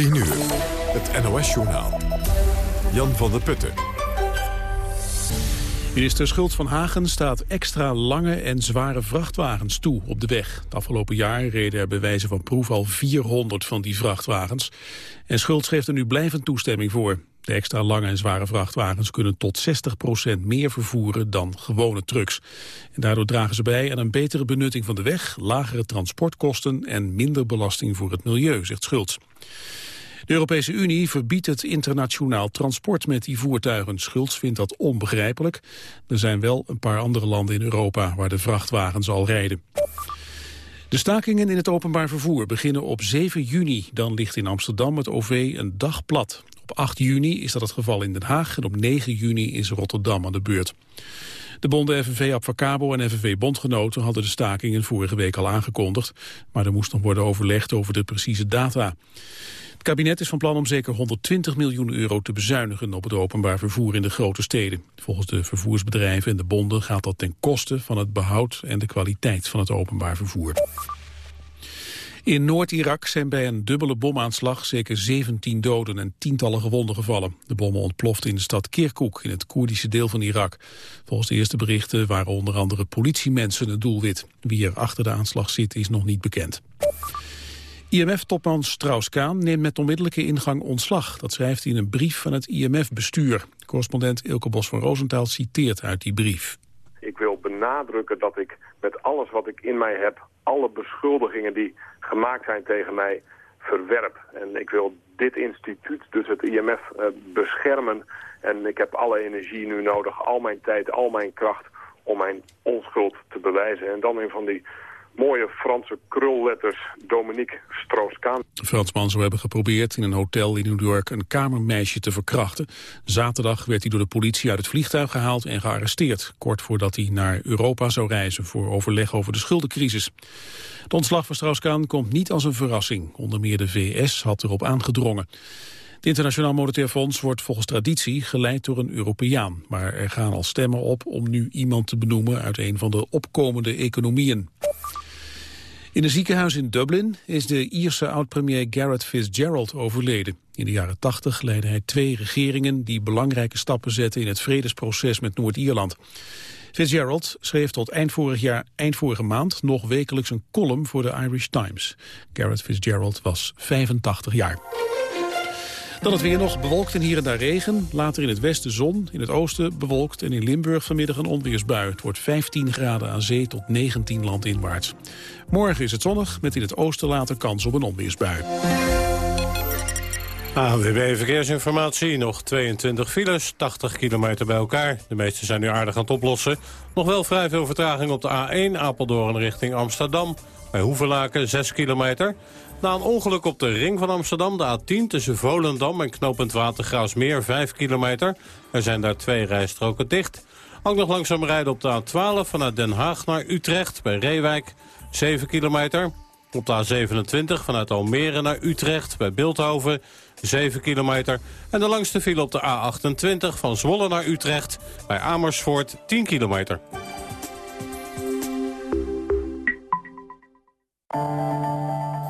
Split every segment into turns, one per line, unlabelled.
10 uur, het NOS-journaal. Jan van der Putten.
Minister Schult van Hagen staat extra lange en zware vrachtwagens toe op de weg. Het afgelopen jaar reden er bij wijze van proef al 400 van die vrachtwagens. En Schultz geeft er nu blijvend toestemming voor. De extra lange en zware vrachtwagens kunnen tot 60% meer vervoeren dan gewone trucks. En daardoor dragen ze bij aan een betere benutting van de weg, lagere transportkosten en minder belasting voor het milieu, zegt Schultz. De Europese Unie verbiedt het internationaal transport met die voertuigen. Schultz vindt dat onbegrijpelijk. Er zijn wel een paar andere landen in Europa waar de vrachtwagens al rijden. De stakingen in het openbaar vervoer beginnen op 7 juni. Dan ligt in Amsterdam het OV een dag plat. Op 8 juni is dat het geval in Den Haag en op 9 juni is Rotterdam aan de beurt. De bonden FNV Abfacabo en FNV Bondgenoten hadden de stakingen vorige week al aangekondigd, maar er moest nog worden overlegd over de precieze data. Het kabinet is van plan om zeker 120 miljoen euro te bezuinigen op het openbaar vervoer in de grote steden. Volgens de vervoersbedrijven en de bonden gaat dat ten koste van het behoud en de kwaliteit van het openbaar vervoer. In Noord-Irak zijn bij een dubbele bomaanslag zeker 17 doden en tientallen gewonden gevallen. De bommen ontploften in de stad Kirkuk in het Koerdische deel van Irak. Volgens de eerste berichten waren onder andere politiemensen het doelwit. Wie er achter de aanslag zit is nog niet bekend. IMF-topman Strauss-Kaan neemt met onmiddellijke ingang ontslag. Dat schrijft hij in een brief van het IMF-bestuur. Correspondent Ilke Bos van Roosentaal citeert uit die brief.
Ik wil benadrukken dat ik met alles wat ik in mij heb... alle beschuldigingen die gemaakt zijn tegen mij verwerp. En ik wil dit instituut, dus het IMF, eh, beschermen. En ik heb alle energie nu nodig, al mijn tijd, al mijn kracht... om mijn onschuld te bewijzen. En dan een van die mooie Franse krulletters Dominique Strauss-Kaan.
Fransman zou hebben geprobeerd in een hotel in New York een kamermeisje te verkrachten. Zaterdag werd hij door de politie uit het vliegtuig gehaald en gearresteerd. Kort voordat hij naar Europa zou reizen voor overleg over de schuldencrisis. De ontslag van Strauss-Kaan komt niet als een verrassing. Onder meer de VS had erop aangedrongen. Het Internationaal Monetair Fonds wordt volgens traditie geleid door een Europeaan. Maar er gaan al stemmen op om nu iemand te benoemen uit een van de opkomende economieën. In een ziekenhuis in Dublin is de Ierse oud-premier Gareth Fitzgerald overleden. In de jaren 80 leidde hij twee regeringen die belangrijke stappen zetten in het vredesproces met Noord-Ierland. Fitzgerald schreef tot eind, vorig jaar, eind vorige maand nog wekelijks een column voor de Irish Times. Gareth Fitzgerald was 85 jaar. Dan het weer nog bewolkt en hier en daar regen. Later in het westen zon, in het oosten bewolkt en in Limburg vanmiddag een onweersbui. Het wordt 15 graden aan zee tot 19 landinwaarts. Morgen is het zonnig met in het oosten later kans op een onweersbui.
ANWB Verkeersinformatie, nog 22 files, 80 kilometer bij elkaar. De meeste zijn nu aardig aan het oplossen. Nog wel vrij veel vertraging op de A1, Apeldoorn richting Amsterdam. Bij Hoevelaken 6 kilometer. Na een ongeluk op de ring van Amsterdam, de A10... tussen Volendam en knooppunt Watergraafsmeer, 5 kilometer. Er zijn daar twee rijstroken dicht. Ook nog langzaam rijden op de A12 vanuit Den Haag naar Utrecht... bij Reewijk, 7 kilometer. Op de A27 vanuit Almere naar Utrecht bij Beeldhoven, 7 kilometer. En de langste file op de A28 van Zwolle naar Utrecht bij Amersfoort, 10 kilometer.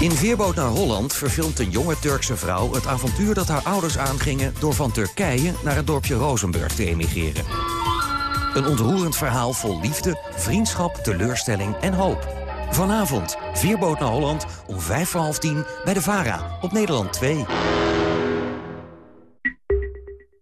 In Veerboot naar Holland verfilmt een jonge Turkse vrouw... het avontuur dat haar ouders aangingen... door van Turkije naar het dorpje Rozenburg te emigreren. Een ontroerend verhaal vol liefde, vriendschap, teleurstelling en hoop. Vanavond, Veerboot naar Holland, om vijf voor half tien... bij de VARA, op Nederland 2.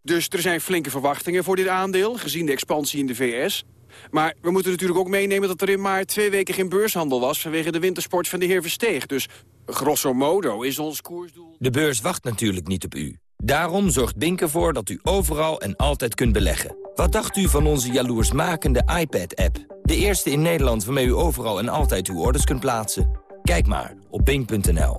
Dus er zijn flinke verwachtingen voor dit aandeel... gezien de expansie in de VS... Maar we moeten natuurlijk ook meenemen dat er in maart twee weken geen beurshandel was... vanwege de wintersport van de heer Versteeg. Dus grosso modo is ons koersdoel...
De beurs wacht natuurlijk niet op u. Daarom zorgt Bink ervoor dat u overal en altijd kunt beleggen. Wat dacht u van onze jaloersmakende iPad-app? De eerste in Nederland waarmee u overal en altijd uw orders kunt plaatsen? Kijk maar op bink.nl.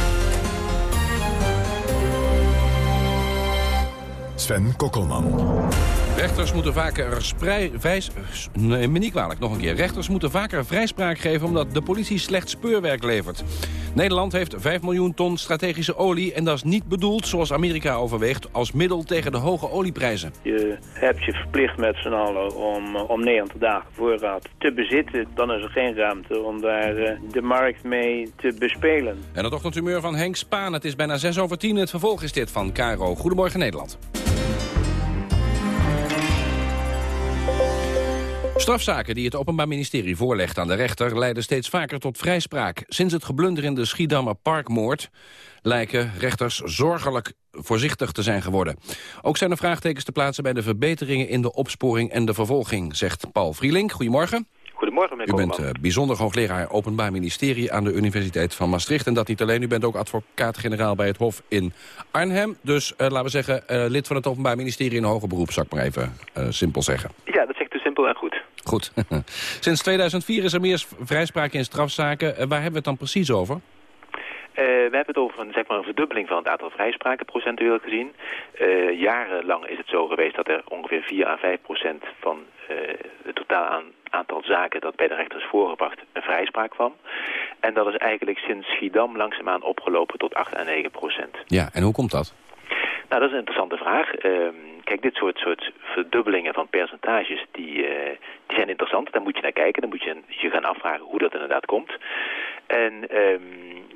Sven Kokkelman.
Rechters moeten vaker sprij, nee, me niet kwalijk, nog een keer. Rechters moeten vaker vrijspraak geven omdat de politie slecht speurwerk levert. Nederland heeft 5 miljoen ton strategische olie en dat is niet bedoeld, zoals Amerika overweegt, als middel tegen de hoge olieprijzen.
Je hebt je verplicht met z'n allen om, om 90 dagen voorraad te bezitten. Dan is er geen ruimte om daar eh, de markt mee te bespelen.
En het ochtendhumeur van Henk Spaan. Het is bijna 6 over 10. Het vervolg is dit van Caro. Goedemorgen Nederland. Strafzaken die het Openbaar Ministerie voorlegt aan de rechter... leiden steeds vaker tot vrijspraak. Sinds het geblunder in de Schiedammer Parkmoord... lijken rechters zorgelijk voorzichtig te zijn geworden. Ook zijn er vraagtekens te plaatsen bij de verbeteringen... in de opsporing en de vervolging, zegt Paul Vrielink. Goedemorgen.
Goedemorgen, meneer
U bent uh, bijzonder hoogleraar Openbaar Ministerie aan de Universiteit van Maastricht. En dat niet alleen, u bent ook advocaat-generaal bij het Hof in Arnhem. Dus uh, laten we zeggen, uh, lid van het Openbaar Ministerie in hoger beroep, zou ik maar even simpel zeggen.
Ja, dat zegt u simpel en goed.
Goed. Sinds 2004 is er meer vrijspraak in strafzaken. waar hebben we het dan precies over?
Uh, we hebben het over een, zeg maar, een verdubbeling van het aantal vrijspraken procentueel gezien. Uh, jarenlang is het zo geweest dat er ongeveer 4 à 5 procent van uh, het totaal aan, aantal zaken dat bij de rechter is voorgebracht een vrijspraak kwam. En dat is eigenlijk sinds Schiedam langzaamaan opgelopen tot 8 à 9 procent.
Ja, en hoe komt dat?
Nou, dat is een interessante vraag. Kijk, dit soort, soort verdubbelingen van percentages, die, uh, die zijn interessant. Daar moet je naar kijken. Dan moet je je gaan afvragen hoe dat inderdaad komt. En um,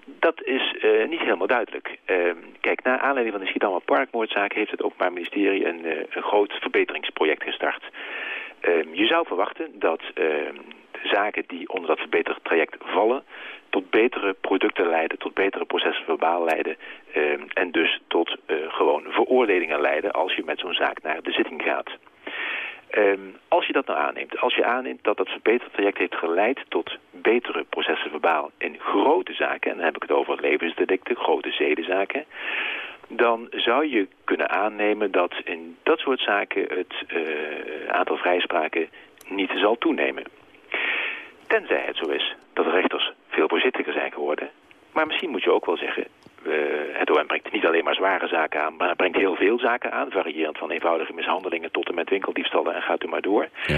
dat is uh, niet helemaal duidelijk. Um, kijk, na aanleiding van de Schiedammer Parkmoordzaak heeft het Openbaar Ministerie een, uh, een groot verbeteringsproject gestart. Um, je zou verwachten dat zaken die onder dat verbeterd traject vallen... tot betere producten leiden, tot betere processen verbaal leiden... Uh, en dus tot uh, gewoon veroordelingen leiden als je met zo'n zaak naar de zitting gaat. Um, als je dat nou aanneemt, als je aanneemt dat dat verbeterd traject heeft geleid tot betere processen verbaal in grote zaken, en dan heb ik het over levensdelicten, grote zedenzaken, dan zou je kunnen aannemen dat in dat soort zaken het uh, aantal vrijspraken niet zal toenemen. Tenzij het zo is dat de rechters veel voorzichtiger zijn geworden. Maar misschien moet je ook wel zeggen... Uh, het OM brengt niet alleen maar zware zaken aan... maar het brengt heel veel zaken aan... variërend van eenvoudige mishandelingen tot en met winkeldiefstallen... en gaat u maar door. Ja.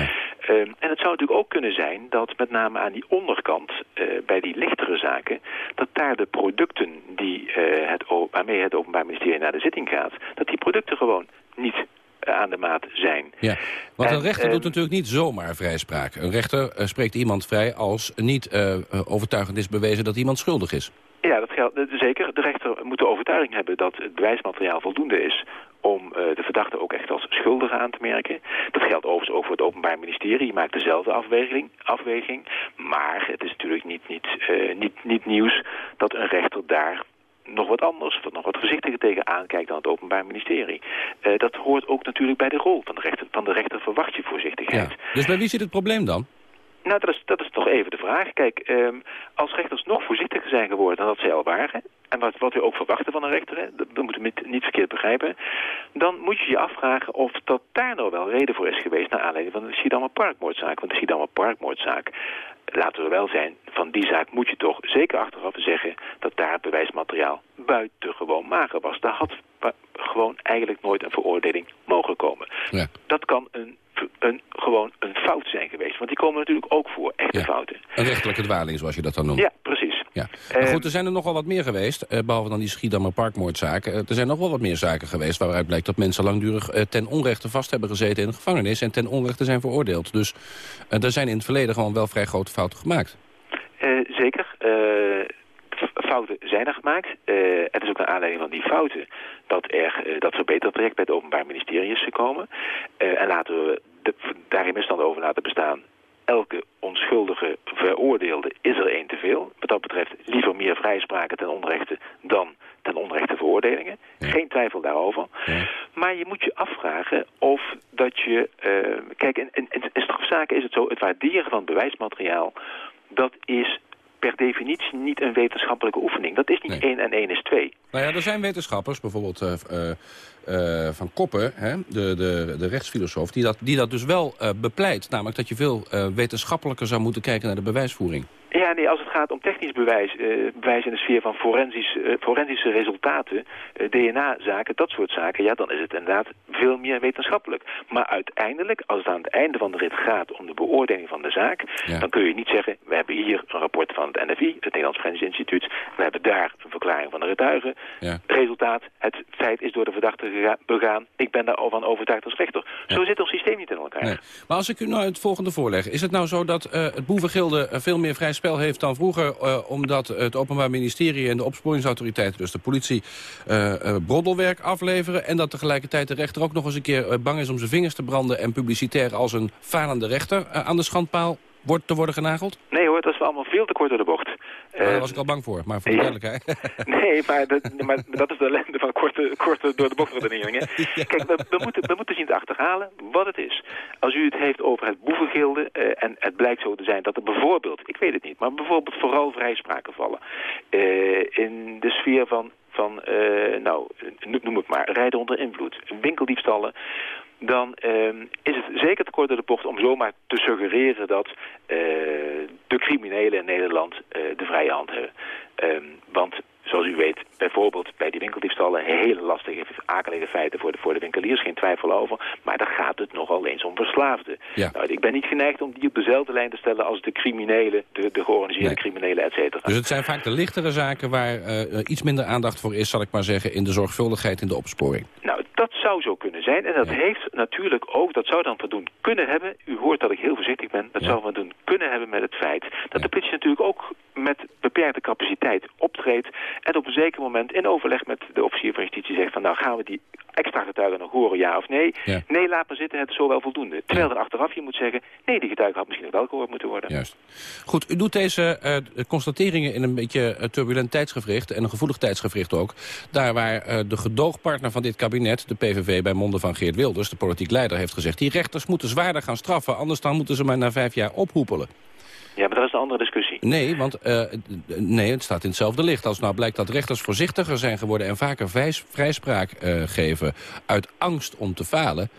Uh, en het zou natuurlijk ook kunnen zijn dat met name aan die onderkant... Uh, bij die lichtere zaken... dat daar de producten die, het, waarmee het Openbaar Ministerie naar de zitting gaat... dat die producten gewoon niet aan de maat zijn.
Ja, want een rechter doet natuurlijk niet zomaar vrijspraak. Een rechter uh, spreekt iemand vrij als niet uh, overtuigend is bewezen dat iemand schuldig is.
Ja, dat geldt zeker. De rechter moet de overtuiging hebben dat het bewijsmateriaal voldoende is om de verdachte ook echt als schuldige aan te merken. Dat geldt overigens ook voor het Openbaar Ministerie. Je maakt dezelfde afweging. afweging. Maar het is natuurlijk niet, niet, uh, niet, niet nieuws dat een rechter daar nog wat anders, nog wat voorzichtiger tegen aankijkt dan het Openbaar Ministerie. Uh, dat hoort ook natuurlijk bij de rol van de rechter. Van de rechter verwacht je voorzichtigheid.
Ja. Dus bij wie zit het probleem dan?
Nou, dat is, dat is toch even de vraag. Kijk, um, als rechters nog voorzichtiger zijn geworden dan dat zij al waren... en wat, wat we ook verwachten van een rechter, hè, dat, dat moeten we niet, niet verkeerd begrijpen... dan moet je je afvragen of dat daar nou wel reden voor is geweest... naar aanleiding van de Schiedammer Parkmoordzaak. Want de Schiedammer Parkmoordzaak, laten we wel zijn... van die zaak moet je toch zeker achteraf zeggen... dat daar het bewijsmateriaal buitengewoon mager was. Daar had gewoon eigenlijk nooit een veroordeling mogen komen. Ja. Dat kan een een, gewoon een fout zijn geweest. Want die komen natuurlijk ook voor, echte
ja.
fouten.
Een rechtelijke dwaling, zoals je dat dan noemt.
Ja, precies.
Ja. Maar goed, er zijn er nogal wat meer geweest, eh, behalve dan die Schiedammer Parkmoordzaken. Eh, er zijn nog wel wat meer zaken geweest waaruit blijkt dat mensen langdurig eh, ten onrechte vast hebben gezeten in de gevangenis en ten onrechte zijn veroordeeld. Dus er zijn in het verleden gewoon wel vrij grote fouten gemaakt.
zeker. Fouten zijn er gemaakt. het is ook naar aanleiding van die fouten dat er dat verbeterd traject bij het Openbaar Ministerie is gekomen. en laten we de, daarin misstand over laten bestaan elke onschuldige veroordeelde is er één te veel. Wat dat betreft liever meer vrijspraken ten onrechte dan ten onrechte veroordelingen. Ja. Geen twijfel daarover. Ja. Maar je moet je afvragen of dat je... Uh, kijk, in, in, in strafzaken is het zo, het waarderen van bewijsmateriaal... dat is per definitie niet een wetenschappelijke oefening. Dat is niet 1 en 1 is 2.
Nou ja, er zijn wetenschappers, bijvoorbeeld uh, uh, Van Koppen, hè, de, de, de rechtsfilosoof... Die dat, die dat dus wel uh, bepleit. Namelijk dat je veel wetenschappelijker zou moeten kijken naar de bewijsvoering.
Ja, nee, als het gaat om technisch bewijs, uh, bewijs in de sfeer van forensisch, uh, forensische resultaten, uh, DNA-zaken, dat soort zaken, ja, dan is het inderdaad veel meer wetenschappelijk. Maar uiteindelijk, als het aan het einde van de rit gaat om de beoordeling van de zaak, ja. dan kun je niet zeggen, we hebben hier een rapport van het NFI, het Nederlands Forensisch Instituut, we hebben daar een verklaring van de getuigen. Ja. Resultaat, het feit is door de verdachte begaan, ik ben daarvan overtuigd als rechter. Ja. Zo zit ons systeem niet in elkaar.
Nee. Maar als ik u nou het volgende voorleg, is het nou zo dat het boevengilde veel meer vrij spel heeft dan vroeger... Uh, omdat het Openbaar Ministerie en de opsporingsautoriteiten... dus de politie, uh, broddelwerk afleveren... en dat tegelijkertijd de rechter ook nog eens een keer bang is om zijn vingers te branden... en publicitair als een falende rechter aan de schandpaal wordt te worden genageld?
Nee hoor, dat is allemaal veel te kort door de bocht.
Uh, daar was ik al bang voor, maar voor de duidelijkheid.
nee, maar dat, maar dat is de ellende van korte, korte door de bocht redeneringen. ja. Kijk, we, we, moeten, we moeten zien te achterhalen wat het is. Als u het heeft over het boevengilde uh, en het blijkt zo te zijn dat er bijvoorbeeld, ik weet het niet, maar bijvoorbeeld vooral vrijspraken vallen. Uh, in de sfeer van van, uh, nou, noem ik maar, rijden onder invloed, winkeldiefstallen, dan uh, is het zeker te kort door de bocht om zomaar te suggereren dat uh, de criminelen in Nederland uh, de vrije hand hebben. Um, want zoals u weet, bijvoorbeeld bij die winkeldiefstallen... hele lastige, akelige feiten voor de, voor de winkeliers, geen twijfel over. Maar dan gaat het nogal eens om verslaafden.
Ja.
Nou, ik ben niet geneigd om die op dezelfde lijn te stellen... als de criminelen, de, de georganiseerde nee. criminelen, et cetera.
Dus het zijn vaak de lichtere zaken waar uh, iets minder aandacht voor is... zal ik maar zeggen, in de zorgvuldigheid in de opsporing.
Nou, dat zou zo kunnen zijn. En dat ja. heeft natuurlijk ook, dat zou dan voldoen kunnen hebben... u hoort dat ik heel voorzichtig ben... dat ja. zou voldoen kunnen hebben met het feit... dat de politie natuurlijk ook met beperkte capaciteit optreedt... en op een zeker moment in overleg met de officier van justitie zegt van... nou gaan we die extra getuigen nog horen, ja of nee? Nee, laat maar zitten, het is zo wel voldoende. Terwijl er achteraf je moet zeggen... nee, die getuige had misschien nog wel gehoord moeten worden.
Juist. Goed, u doet deze uh, constateringen in een beetje uh, turbulent tijdsgevricht... en een gevoelig tijdsgevricht ook. Daar waar uh, de gedoogpartner van dit kabinet, de PVV... bij monden van Geert Wilders, de politiek leider, heeft gezegd... die rechters moeten zwaarder gaan straffen, anders dan moeten ze maar na vijf jaar ophoepelen.
Ja, maar dat is een andere discussie.
Nee, want uh, nee, het staat in hetzelfde licht. Als nou blijkt dat rechters voorzichtiger zijn geworden... en vaker vrijs, vrijspraak uh, geven uit angst om te falen...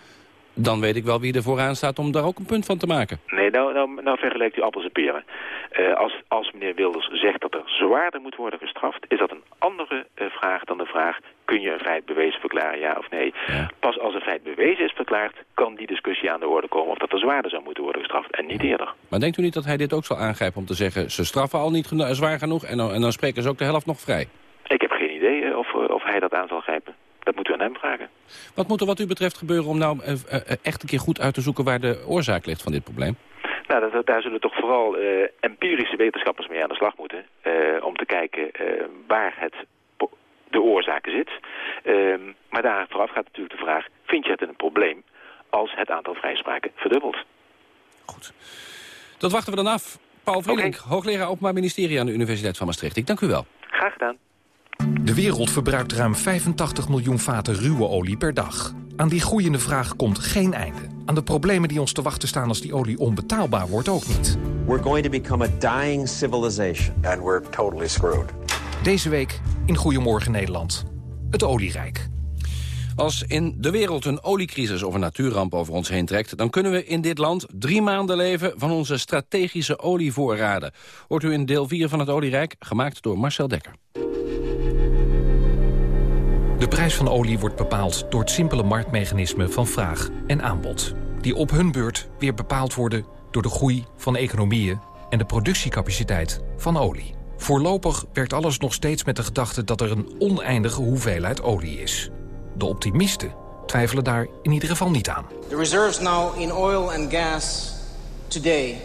dan weet ik wel wie er vooraan staat om daar ook een punt van te maken.
Nee, nou, nou, nou vergelijkt u appels en peren. Uh, als, als meneer Wilders zegt dat er zwaarder moet worden gestraft... is dat een andere vraag dan de vraag... kun je een feit bewezen verklaren, ja of nee?
Ja.
Pas als een feit bewezen is verklaard... kan die discussie aan de orde komen of dat er zwaarder zou moeten worden gestraft... en niet eerder.
Maar denkt u niet dat hij dit ook zal aangrijpen om te zeggen... ze straffen al niet zwaar genoeg en dan, en dan spreken ze ook de helft nog vrij?
Ik heb geen idee of, of hij dat aan zal grijpen. Dat moeten we aan hem vragen.
Wat moet er wat u betreft gebeuren om nou uh, echt een keer goed uit te zoeken... waar de oorzaak ligt van dit probleem?
Nou, dat, daar zullen toch vooral uh, empirische wetenschappers mee aan de slag moeten... Uh, om te kijken uh, waar het de oorzaken zit. Uh, maar daar vooraf gaat natuurlijk de vraag... vind je het een probleem als het aantal vrijspraken verdubbelt?
Goed. Dat wachten we dan af. Paul Vrielink, okay. hoogleraar Openbaar Ministerie aan de Universiteit van Maastricht. Ik dank u wel.
Graag gedaan.
De wereld verbruikt ruim 85 miljoen vaten ruwe olie per dag. Aan die groeiende vraag komt geen einde. Aan de problemen die ons te wachten staan als die olie onbetaalbaar wordt ook niet.
We're going to become a dying civilization.
And we're totally screwed.
Deze week in Goedemorgen Nederland. Het olierijk.
Als in de wereld een oliecrisis of een natuurramp over ons heen trekt... dan kunnen we in dit land drie maanden leven van onze strategische olievoorraden. Hoort u in deel 4 van het Olierijk, gemaakt door Marcel Dekker.
De prijs van olie wordt bepaald door het simpele marktmechanisme van vraag en aanbod. Die op hun beurt weer bepaald worden door de groei van economieën en de productiecapaciteit van olie. Voorlopig werkt alles nog steeds met de gedachte dat er een oneindige hoeveelheid olie is. De optimisten twijfelen daar in ieder geval niet aan.
The reserves now in oil and gas today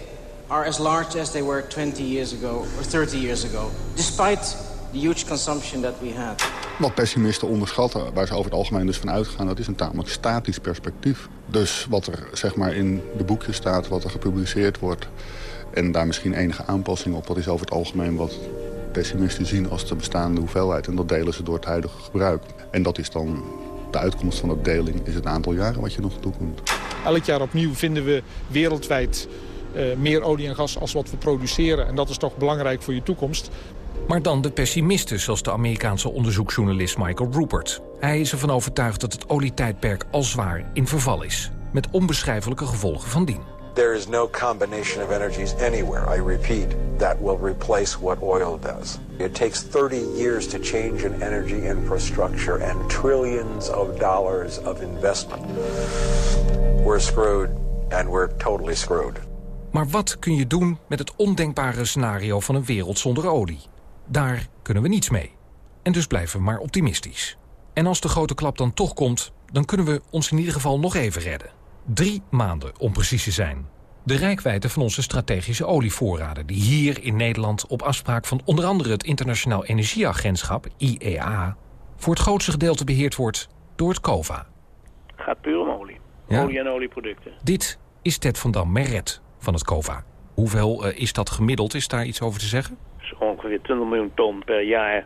are as large as they were 20 years ago or 30 years ago, despite the huge consumption that we had.
Wat pessimisten onderschatten, waar ze over het algemeen dus van uitgaan... dat is een tamelijk statisch perspectief. Dus wat er zeg maar, in de boekjes staat, wat er gepubliceerd wordt... en daar misschien enige aanpassing op, dat is over het algemeen wat pessimisten zien als de bestaande hoeveelheid. En dat delen ze door het huidige gebruik. En dat is dan de uitkomst van dat deling, is het aantal jaren wat je nog toe komt.
Elk jaar opnieuw vinden we wereldwijd
meer olie en gas als wat we produceren. En dat is toch belangrijk voor je toekomst.
Maar dan de pessimisten, zoals de Amerikaanse onderzoeksjournalist Michael Rupert. Hij is ervan overtuigd dat het olietijdperk al zwaar in verval is. Met onbeschrijfelijke gevolgen van dien.
There is no combination of energies anywhere, I repeat, that will replace what oil does. It takes 30 years to change an energy infrastructure and trillions of dollars of investment. We're screwed and we're totally screwed.
Maar wat kun je doen met het ondenkbare scenario van een wereld zonder olie? Daar kunnen we niets mee. En dus blijven we maar optimistisch. En als de grote klap dan toch komt, dan kunnen we ons in ieder geval nog even redden. Drie maanden om precies te zijn. De rijkwijde van onze strategische olievoorraden... die hier in Nederland op afspraak van onder andere het Internationaal Energieagentschap, IEA... voor het grootste gedeelte beheerd wordt door het COVA.
Het gaat puur om olie.
Ja.
Olie en olieproducten.
Dit is Ted van Dam Meret van het COVA. Hoeveel eh, is dat gemiddeld? Is daar iets over te zeggen?
Ongeveer 20 miljoen ton per jaar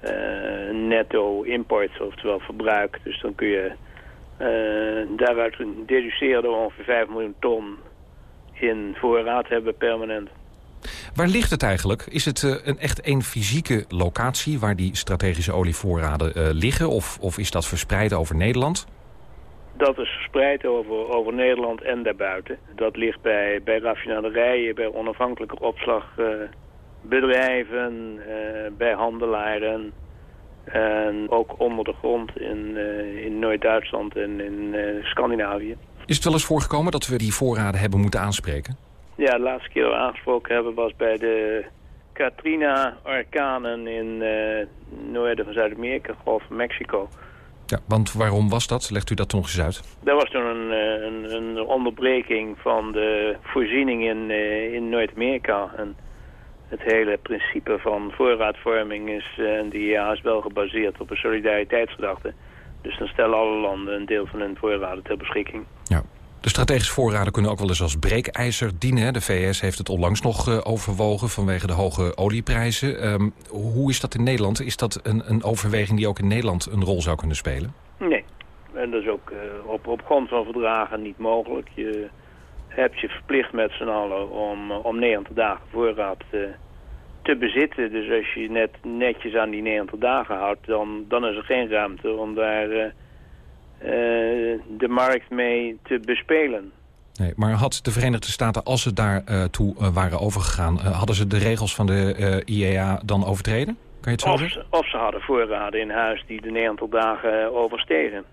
eh, netto import, oftewel verbruik. Dus dan kun je daaruit deduceren we ongeveer 5 miljoen ton in voorraad hebben permanent.
Waar ligt het eigenlijk? Is het eh, een echt een fysieke locatie waar die strategische olievoorraden eh, liggen? Of, of is dat verspreid over Nederland?
Dat is verspreid over, over Nederland en daarbuiten. Dat ligt bij, bij raffinaderijen, bij onafhankelijke opslagbedrijven, eh, bij handelaren. En ook onder de grond in, eh, in Noord-Duitsland en in eh, Scandinavië.
Is het wel eens voorgekomen dat we die voorraden hebben moeten aanspreken?
Ja, de laatste keer dat we aangesproken hebben was bij de Katrina-orkanen in eh noorden van Zuid-Amerika, Golf van Mexico.
Ja, want waarom was dat? Legt u dat nog eens uit?
Daar was toen een, een, een onderbreking van de voorziening in, in Noord-Amerika. En het hele principe van voorraadvorming is, eh, en de is wel gebaseerd op een solidariteitsgedachte. Dus dan stellen alle landen een deel van hun voorraden ter beschikking.
Ja. De strategische voorraden kunnen ook wel eens als breekijzer dienen. De VS heeft het onlangs nog eh, overwogen vanwege de hoge olieprijzen. Ehm, hoe is dat in Nederland? Is dat een, een overweging die ook in Nederland een rol zou kunnen spelen?
Nee, en dat is ook eh, op, op grond van verdragen niet mogelijk. Je hebt je verplicht met z'n allen om, eh, om 90 dagen voorraad eh, te bezitten. Dus als je net netjes aan die 90 dagen houdt, dan, dan is er geen ruimte om daar eh, de markt mee te bespelen.
Nee, maar had de Verenigde Staten, als ze daar eh, toe waren overgegaan... hadden ze de regels van de IEA dan overtreden? Kan je het zo
Of,
zeggen?
of ze hadden voorraden in huis die de 90 dagen overstegen.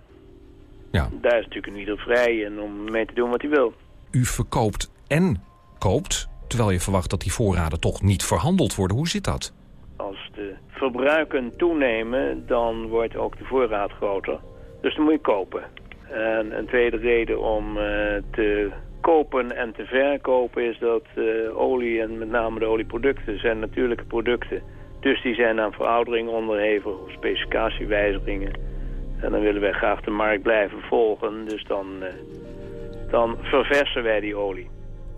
Ja.
Daar is natuurlijk een ieder vrij in om mee te doen wat hij wil.
U verkoopt en koopt... terwijl je verwacht dat die voorraden toch niet verhandeld worden. Hoe zit dat?
Als de verbruiken toenemen, dan wordt ook de voorraad groter. Dus dan moet je kopen. En een tweede reden om eh, te kopen en te verkopen is dat eh, olie en met name de olieproducten zijn natuurlijke producten. Dus die zijn aan veroudering onderhevig of specificatiewijzigingen. En dan willen wij graag de markt blijven volgen. Dus dan, eh, dan verversen wij die olie.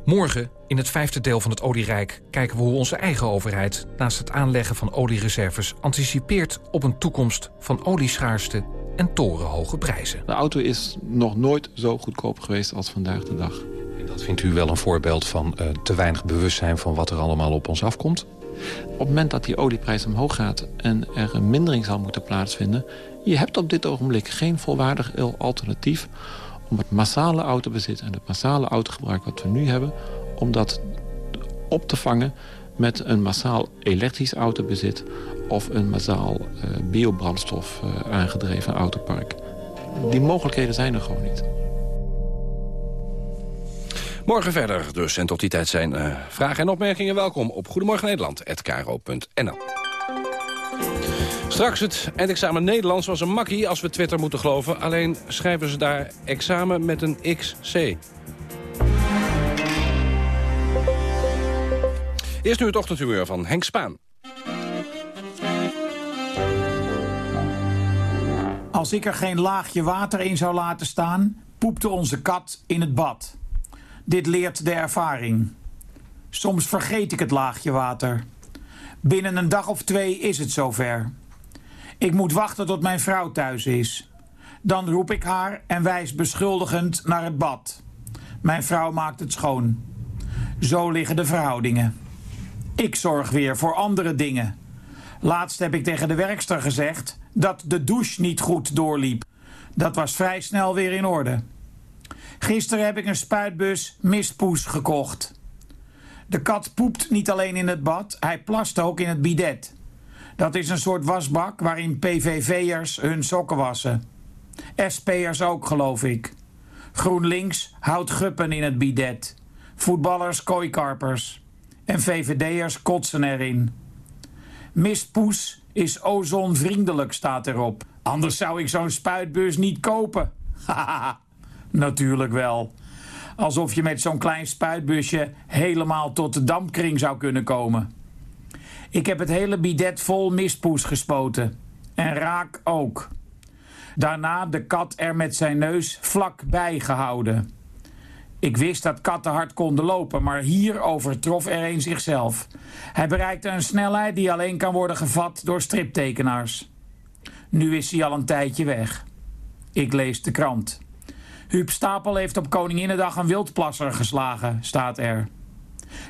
Morgen, in het vijfde deel van het Olierijk... kijken we hoe onze eigen overheid... naast het aanleggen van oliereserves... anticipeert op een toekomst van olieschaarste en torenhoge prijzen.
De auto is nog nooit zo goedkoop geweest als vandaag de dag.
En dat vindt u wel een voorbeeld van eh, te weinig bewustzijn... van wat er allemaal op ons afkomt?
Op het moment dat die olieprijs omhoog gaat en er een mindering zal moeten plaatsvinden... je hebt op dit ogenblik geen volwaardig alternatief om het massale autobezit en het massale autogebruik wat we nu hebben... om dat op te vangen met een massaal elektrisch autobezit... of een massaal eh, biobrandstof eh, aangedreven autopark. Die mogelijkheden zijn er gewoon niet.
Morgen verder dus. En tot die tijd zijn eh, vragen en opmerkingen welkom op Goedemorgen Nederland@kro.nl. Straks het eindexamen Nederlands was een makkie als we Twitter moeten geloven. Alleen schrijven ze daar examen met een XC. Eerst nu het ochtendhumeur van Henk Spaan.
Als ik er geen laagje water in zou laten staan, poepte onze kat in het bad. Dit leert de ervaring. Soms vergeet ik het laagje water. Binnen een dag of twee is het zover. Ik moet wachten tot mijn vrouw thuis is. Dan roep ik haar en wijs beschuldigend naar het bad. Mijn vrouw maakt het schoon. Zo liggen de verhoudingen. Ik zorg weer voor andere dingen. Laatst heb ik tegen de werkster gezegd dat de douche niet goed doorliep. Dat was vrij snel weer in orde. Gisteren heb ik een spuitbus mistpoes gekocht. De kat poept niet alleen in het bad, hij plast ook in het bidet. Dat is een soort wasbak waarin PVV'ers hun sokken wassen. SP'ers ook, geloof ik. GroenLinks houdt guppen in het bidet. Voetballers kooikarpers. En VVD'ers kotsen erin. Mispoes is ozonvriendelijk, staat erop. Anders zou ik zo'n spuitbus niet kopen. Haha, natuurlijk wel. Alsof je met zo'n klein spuitbusje helemaal tot de dampkring zou kunnen komen. Ik heb het hele bidet vol mistpoes gespoten. En raak ook. Daarna de kat er met zijn neus vlak bij gehouden. Ik wist dat katten hard konden lopen, maar hier overtrof er een zichzelf. Hij bereikte een snelheid die alleen kan worden gevat door striptekenaars. Nu is hij al een tijdje weg. Ik lees de krant. Huub Stapel heeft op Koninginnedag een wildplasser geslagen, staat er.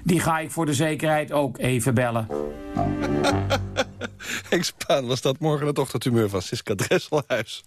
Die ga ik voor de zekerheid ook even bellen.
Henk Spaan was dat morgen het ochtendhumeur van Siska Dresselhuis.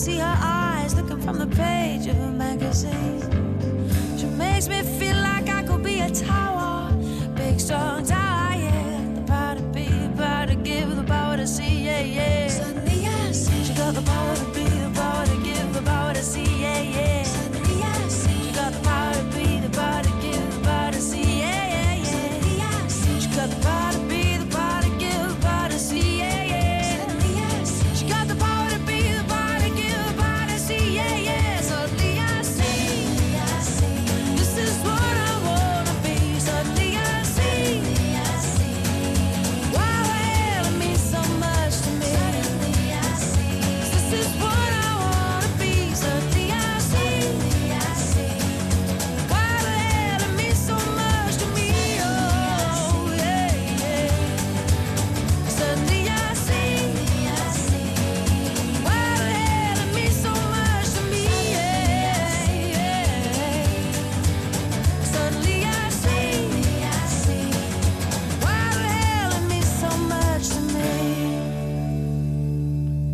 See her eyes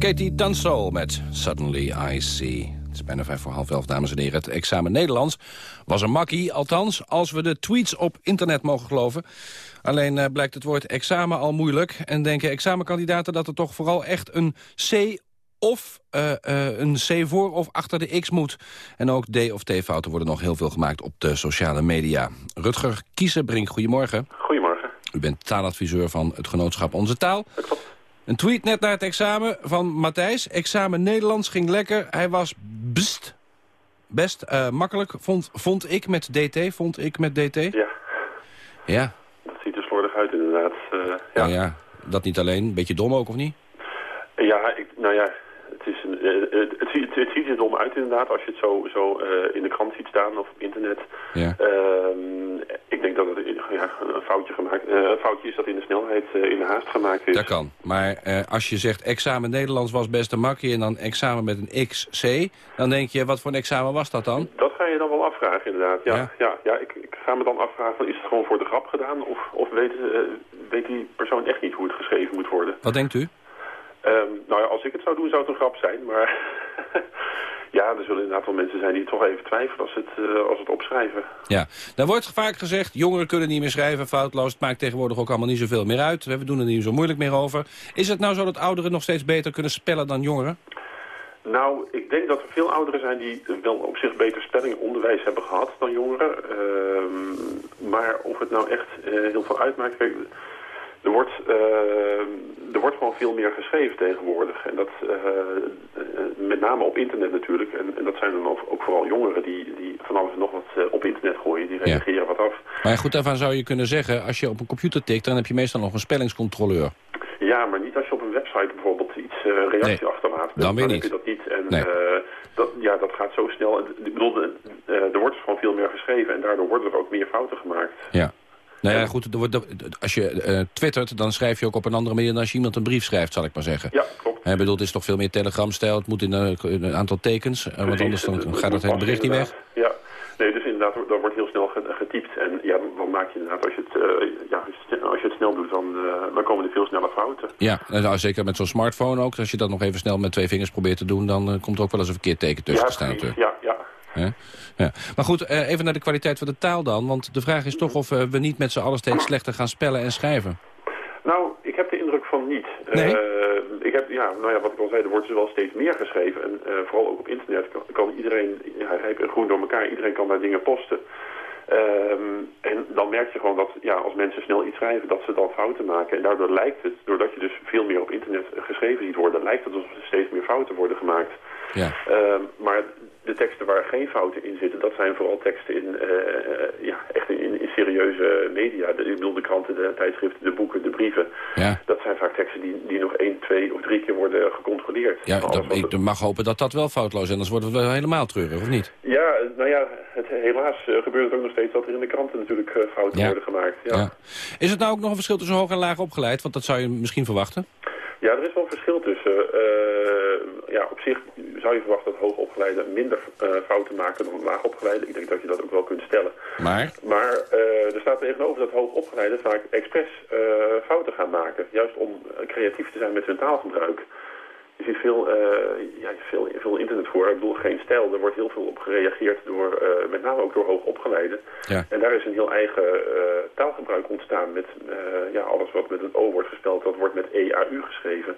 Katie Tunstall met Suddenly I See. Het is bijna vijf voor half elf, dames en heren. Het examen Nederlands was een makkie, althans als we de tweets op internet mogen geloven. Alleen eh, blijkt het woord examen al moeilijk... en denken examenkandidaten dat er toch vooral echt een C of eh, eh, een C voor of achter de X moet. En ook D of T-fouten worden nog heel veel gemaakt op de sociale media. Rutger Kiezenbrink, goedemorgen.
Goedemorgen.
U bent taaladviseur van het genootschap Onze Taal. Een tweet net na het examen van Matthijs. Examen Nederlands ging lekker. Hij was best, best eh, makkelijk, vond, vond ik met DT. Vond ik met DT.
Ja.
Ja.
Dat ziet er slordig uit inderdaad. Eh, ja.
Nou ja, dat niet alleen. Beetje dom ook, of niet?
Ja, ik, nou ja, het, is een, eh, het, het, ziet- het ziet er dom uit inderdaad als je het zo, zo eh, in de krant ziet staan of op internet.
Ja.
Ehm, ik denk dat het ja, een, foutje gemaakt, eh, een foutje is dat in de snelheid, eh, in de haast gemaakt is.
Dat kan. Maar eh, als je zegt examen Nederlands was best een makkie... en dan examen met een XC, dan denk je, wat voor een examen was dat dan?
Dat ga je dan wel afvragen inderdaad. Ja,
Ja.
ja. ja, ik, ik ga me dan afvragen, van, is het gewoon voor de grap gedaan? Of, of weet, eh, weet die persoon echt niet hoe het geschreven moet worden?
Wat denkt u?
Ehm, nou ja, als ik het zou doen, zou het een grap zijn. Maar ja, er zullen inderdaad wel mensen zijn die toch even twijfelen als het, eh, als het opschrijven.
Ja, daar wordt vaak gezegd, jongeren kunnen niet meer schrijven, foutloos. Het maakt tegenwoordig ook allemaal niet zoveel meer uit. We doen er niet zo moeilijk meer over. Is het nou zo dat ouderen nog steeds beter kunnen spellen dan jongeren?
Nou, ik denk dat er veel ouderen zijn die wel op zich beter spellingonderwijs hebben gehad dan jongeren. Ehm, maar of het nou echt eh, heel veel uitmaakt... Kijk, er wordt, ehm, er wordt gewoon veel meer geschreven tegenwoordig. En dat eh, eh, met name op internet natuurlijk. En, en dat zijn dan ook, vooral jongeren die, die van alles en nog wat eh, op internet gooien. Die reageren wat af.
Maar goed, daarvan zou je kunnen zeggen, als je op een computer tikt... dan heb je meestal nog een spellingscontroleur.
Ja, maar niet als je op een website bijvoorbeeld iets eh, reactie
Nee,
achterlaat.
dan weer
heb
niet.
je dat niet. En
Nee.
eh, dat, ja, dat gaat zo snel. Ik bedoel, eh, er wordt dus gewoon veel meer geschreven en daardoor worden er ook meer fouten gemaakt.
Ja. Nou ja, goed, wordt, als je eh, twittert, dan schrijf je ook op een andere manier... dan als je iemand een brief schrijft, zal ik maar zeggen.
Ja, klopt.
Ik bedoel, het is toch veel meer telegramstijl. Het moet in een, in een aantal tekens, eh, want anders dan gaat het hele bericht niet weg.
Ja, nee, dus inderdaad, er wordt heel snel ge- getypt. En ja, dan maak je inderdaad, als je het, eh, ja, als je het, snel doet, dan, eh, dan komen er veel sneller fouten.
Ja, nou, zeker met zo'n smartphone ook. Als je dat nog even snel met twee vingers probeert te doen... dan eh, komt er ook wel eens een verkeerd teken tussen
ja,
te staan.
precies.
natuurlijk.
ja, ja.
Hè? Ja. Maar goed, eh, even naar de kwaliteit van de taal dan. Want de vraag is toch of eh, we niet met z'n allen steeds slechter gaan spellen en schrijven.
Nou, ik heb de indruk van niet.
Nee?
Eh, ik heb, ja, nou ja, wat ik al zei, er wordt dus wel steeds meer geschreven. En vooral ook op internet kan, kan iedereen, ja, rijp en groen door elkaar, iedereen kan daar dingen posten. Ehm, en dan merk je gewoon dat ja, als mensen snel iets schrijven, dat ze dan fouten maken. En daardoor lijkt het, doordat je dus veel meer op internet geschreven ziet worden, lijkt het alsof er steeds meer fouten worden gemaakt.
Ja.
Ehm, maar de teksten waar geen fouten in zitten, dat zijn vooral teksten in, eh, eh, ja, echt in, in, serieuze media. De, ik bedoel de kranten, de tijdschriften, de boeken, de brieven.
Ja.
Dat zijn vaak teksten die, die nog één, twee of drie keer worden gecontroleerd.
Ja, dat, ik mag hopen dat dat wel foutloos is. Anders worden we wel helemaal treurig, of niet?
Ja, nou ja, het, helaas eh, gebeurt het ook nog steeds dat er in de kranten natuurlijk fouten
Ja.
worden gemaakt. Ja.
Ja. Is het nou ook nog een verschil tussen hoog en laag opgeleid? Want dat zou je misschien verwachten.
Ja, er is wel een verschil tussen. Eh, ja, op zich zou je verwachten dat hoogopgeleiden minder eh, fouten maken dan laagopgeleiden. Ik denk dat je dat ook wel kunt stellen.
Maar?
Maar eh, er staat tegenover dat hoogopgeleiden vaak expres fouten gaan maken. Juist om creatief te zijn met hun taalgebruik. Je ziet veel, eh, ja, veel, veel internet voor. Ik bedoel, geen stijl. Er wordt heel veel op gereageerd, door, eh, met name ook door hoogopgeleiden.
Ja.
En daar is een heel eigen eh, taalgebruik ontstaan. Met ja, alles wat met een O wordt gespeld, dat wordt met EAU geschreven.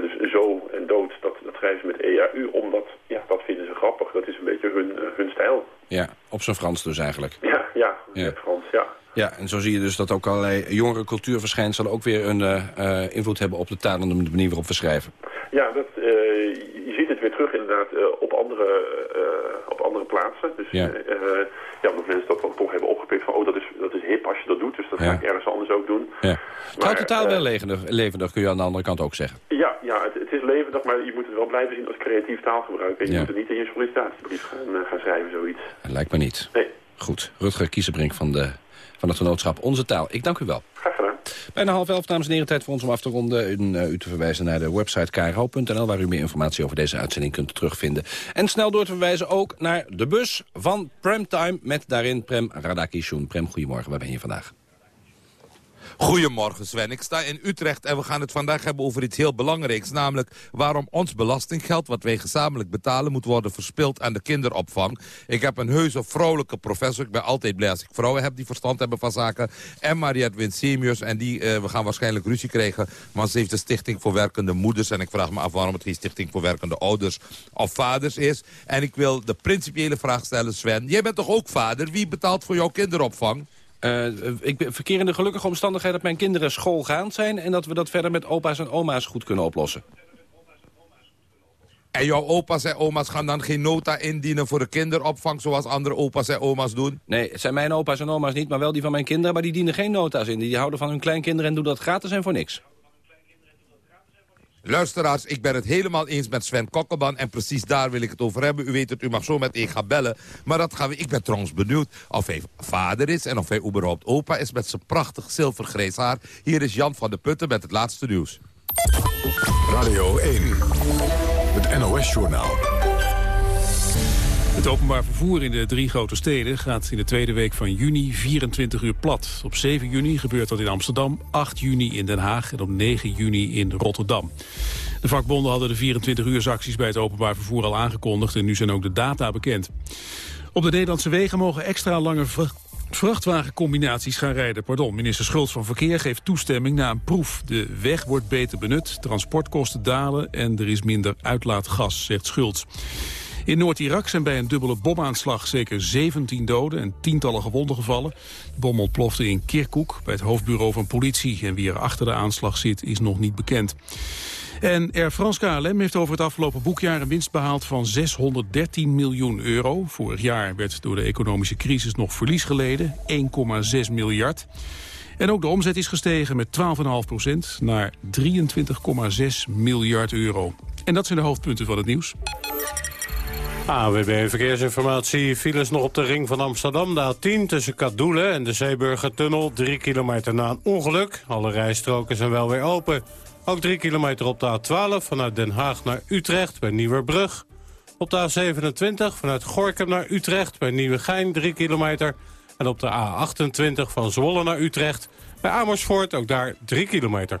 Dus zo en dood, dat, dat schrijven ze met EAU, omdat, ja, dat vinden ze grappig. Dat is een beetje hun, hun stijl.
Ja, op zijn Frans dus eigenlijk.
Ja, ja,
Ja.
Frans, ja.
Ja, en zo zie je dus dat ook allerlei jongere cultuurverschijnselen... ook weer een eh, eh, invloed hebben op de taal en de manier waarop we schrijven.
Ja, dat, eh, je ziet het weer terug inderdaad op, andere, op andere plaatsen. Dus
Ja.
ja. omdat mensen dat dan toch hebben opgepikt van... oh, dat is, dat is hip als je dat doet, dus dat
Ja.
ga ik ergens anders ook doen.
Ja. Het houdt de taal wel levendig, levendig, kun je aan de andere kant ook zeggen.
Ja, ja het, het is levendig, maar je moet het wel blijven zien als creatief taalgebruik. En je
Ja.
moet het niet in je sollicitatiebrief gaan, gaan schrijven, zoiets.
Lijkt me niet.
Nee.
Goed, Rutger Kiezenbrink van, de, van het genootschap Onze Taal. Ik dank u wel.
Graag gedaan.
Bijna half elf, dames en heren, tijd voor ons om af te ronden. En, eh, u te verwijzen naar de website kro.nl... waar u meer informatie over deze uitzending kunt terugvinden. En snel door te verwijzen ook naar de bus van Premtime... met daarin Prem Radakishun. Prem, goedemorgen, waar ben je vandaag?
Goedemorgen Sven, ik sta in Utrecht en we gaan het vandaag hebben over iets heel belangrijks. Namelijk waarom ons belastinggeld, wat wij gezamenlijk betalen, moet worden verspild aan de kinderopvang. Ik heb een heuse vrouwelijke professor, ik ben altijd blij als ik vrouwen heb die verstand hebben van zaken. En Mariette Winsemius en die, eh, we gaan waarschijnlijk ruzie krijgen. Maar ze heeft de Stichting voor Werkende Moeders en ik vraag me af waarom het geen Stichting voor Werkende Ouders of Vaders is. En ik wil de principiële vraag stellen Sven, jij bent toch ook vader? Wie betaalt voor jouw kinderopvang?
Uh, ik ben- verkeer in de gelukkige omstandigheid dat mijn kinderen schoolgaand zijn... en dat we dat verder met opa's en oma's goed kunnen oplossen.
En jouw opa's en oma's gaan dan geen nota indienen voor de kinderopvang... zoals andere opa's en oma's doen?
Nee, het zijn mijn opa's en oma's niet, maar wel die van mijn kinderen... maar die dienen geen nota's in. Die houden van hun kleinkinderen en doen dat gratis en voor niks.
Luisteraars, ik ben het helemaal eens met Sven Kokkelman... en precies daar wil ik het over hebben. U weet het, u mag zo met ik gaan bellen. Maar dat gaan we, ik ben trouwens benieuwd of hij vader is... en of hij überhaupt opa is met zijn prachtig zilvergrijs haar. Hier is Jan van de Putten met het laatste nieuws.
Radio 1, het NOS-journaal.
Het openbaar vervoer in de drie grote steden gaat in de tweede week van juni 24 uur plat. Op 7 juni gebeurt dat in Amsterdam, 8 juni in Den Haag en op 9 juni in Rotterdam. De vakbonden hadden de 24 uursacties bij het openbaar vervoer al aangekondigd en nu zijn ook de data bekend. Op de Nederlandse wegen mogen extra lange vra- vrachtwagencombinaties gaan rijden. Pardon, minister Schultz van Verkeer geeft toestemming na een proef. De weg wordt beter benut, transportkosten dalen en er is minder uitlaatgas, zegt Schultz. In Noord-Irak zijn bij een dubbele bomaanslag zeker 17 doden en tientallen gewonden gevallen. De bom ontplofte in Kirkuk bij het hoofdbureau van politie. En wie er achter de aanslag zit is nog niet bekend. En Air France KLM heeft over het afgelopen boekjaar een winst behaald van 613 miljoen euro. Vorig jaar werd door de economische crisis nog verlies geleden, 1,6 miljard. En ook de omzet is gestegen met 12,5 procent naar 23,6 miljard euro. En dat zijn de hoofdpunten van het nieuws.
AWB Verkeersinformatie. Files nog op de ring van Amsterdam. De A10 tussen Kadoelen en de Zeeburgertunnel. Drie kilometer na een ongeluk. Alle rijstroken zijn wel weer open. Ook drie kilometer op de A12 vanuit Den Haag naar Utrecht bij Nieuwerbrug. Op de A27 vanuit Gorkum naar Utrecht bij Nieuwegein 3 kilometer. En op de A28 van Zwolle naar Utrecht bij Amersfoort ook daar 3 kilometer.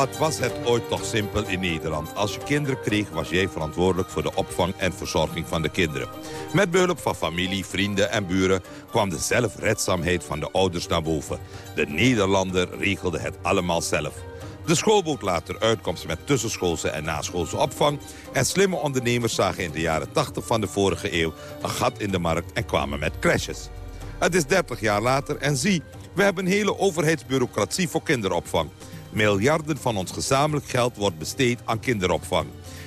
Wat was het ooit toch simpel in Nederland? Als je kinderen kreeg, was jij verantwoordelijk voor de opvang en verzorging van de kinderen. Met behulp van familie, vrienden en buren kwam de zelfredzaamheid van de ouders naar boven. De Nederlander regelde het allemaal zelf. De school bood later uitkomst met tussenschoolse en naschoolse opvang. En slimme ondernemers zagen in de jaren 80 van de vorige eeuw een gat in de markt en kwamen met crashes. Het is 30 jaar later en zie, we hebben een hele overheidsbureaucratie voor kinderopvang. Miljarden van ons gezamenlijk geld wordt besteed aan kinderopvang.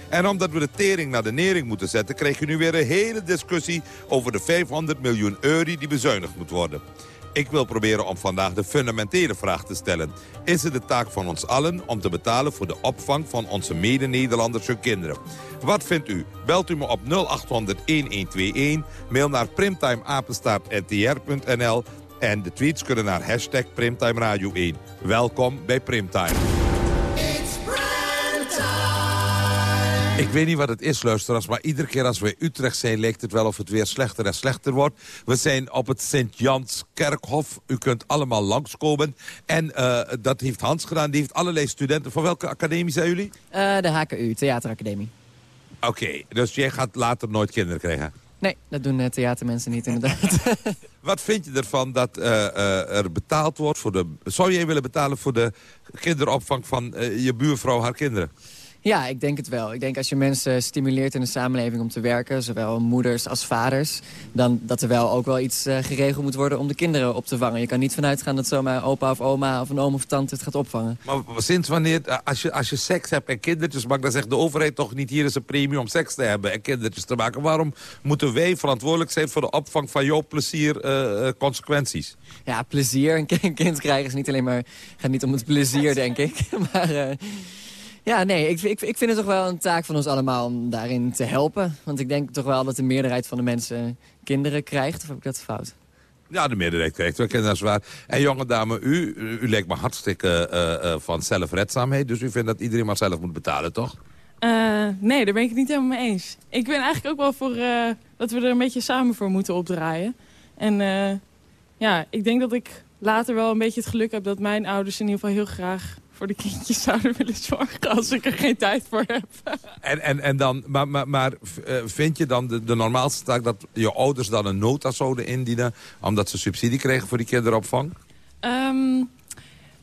En omdat we de tering naar de nering moeten zetten... krijg je nu weer een hele discussie over de 500 miljoen euro die bezuinigd moet worden. Ik wil proberen om vandaag de fundamentele vraag te stellen. Is het de taak van ons allen om te betalen voor de opvang van onze mede-Nederlanders hun kinderen? Wat vindt u? Belt u me op 0800-1121, mail naar primtimeapenstaartntr.nl en de tweets kunnen naar hashtag Primtime Radio 1. Welkom bij Primtime. Ik weet niet wat het is, luisteraars, maar iedere keer als we in Utrecht zijn... lijkt het wel of het weer slechter en slechter wordt. We zijn op het Sint-Jans Kerkhof. U kunt allemaal langskomen. En eh, dat heeft Hans gedaan. Die heeft allerlei studenten. Van welke academie zijn jullie?
Eh, de HKU, Theateracademie.
Oké, dus jij gaat later nooit kinderen krijgen.
Nee, dat doen eh, theatermensen niet inderdaad.
Wat vind je ervan dat eh, eh, er betaald wordt voor de... Zou jij willen betalen voor de kinderopvang van je buurvrouw haar kinderen?
Ja, ik denk het wel. Ik denk als je mensen stimuleert in de samenleving om te werken... zowel moeders als vaders... dan dat er wel ook wel iets eh, geregeld moet worden om de kinderen op te vangen. Je kan niet vanuit gaan dat zomaar opa of oma of een oom of tante het gaat opvangen.
Maar sinds wanneer, eh, als je, als je seks hebt en kindertjes maakt... dan zegt de overheid toch niet hier is een premie om seks te hebben en kindertjes te maken. Waarom moeten wij verantwoordelijk zijn voor de opvang van jouw plezier eh, consequenties?
Ja, plezier. Een kind, krijgen is niet alleen maar... gaat niet om het plezier, denk ik. maar... Ja, nee, ik, ik, ik vind het toch wel een taak van ons allemaal om daarin te helpen. Want ik denk toch wel dat de meerderheid van de mensen kinderen krijgt. Of heb ik dat fout?
Ja, de meerderheid krijgt wel kinderen, dat is waar. En jonge dame, u, u, lijkt me hartstikke eh, eh, van zelfredzaamheid. Dus u vindt dat iedereen maar zelf moet betalen, toch?
Eh, nee, daar ben ik het niet helemaal mee eens. Ik ben eigenlijk ook wel voor eh, dat we er een beetje samen voor moeten opdraaien. En eh, ja, ik denk dat ik later wel een beetje het geluk heb dat mijn ouders in ieder geval heel graag voor de kindjes zouden willen zorgen als ik er geen tijd voor heb.
En, en, en dan, maar, maar, maar eh, vind je dan de, de normaalste taak dat je ouders dan een nota zouden indienen... omdat ze subsidie kregen voor die kinderopvang?
Ehm,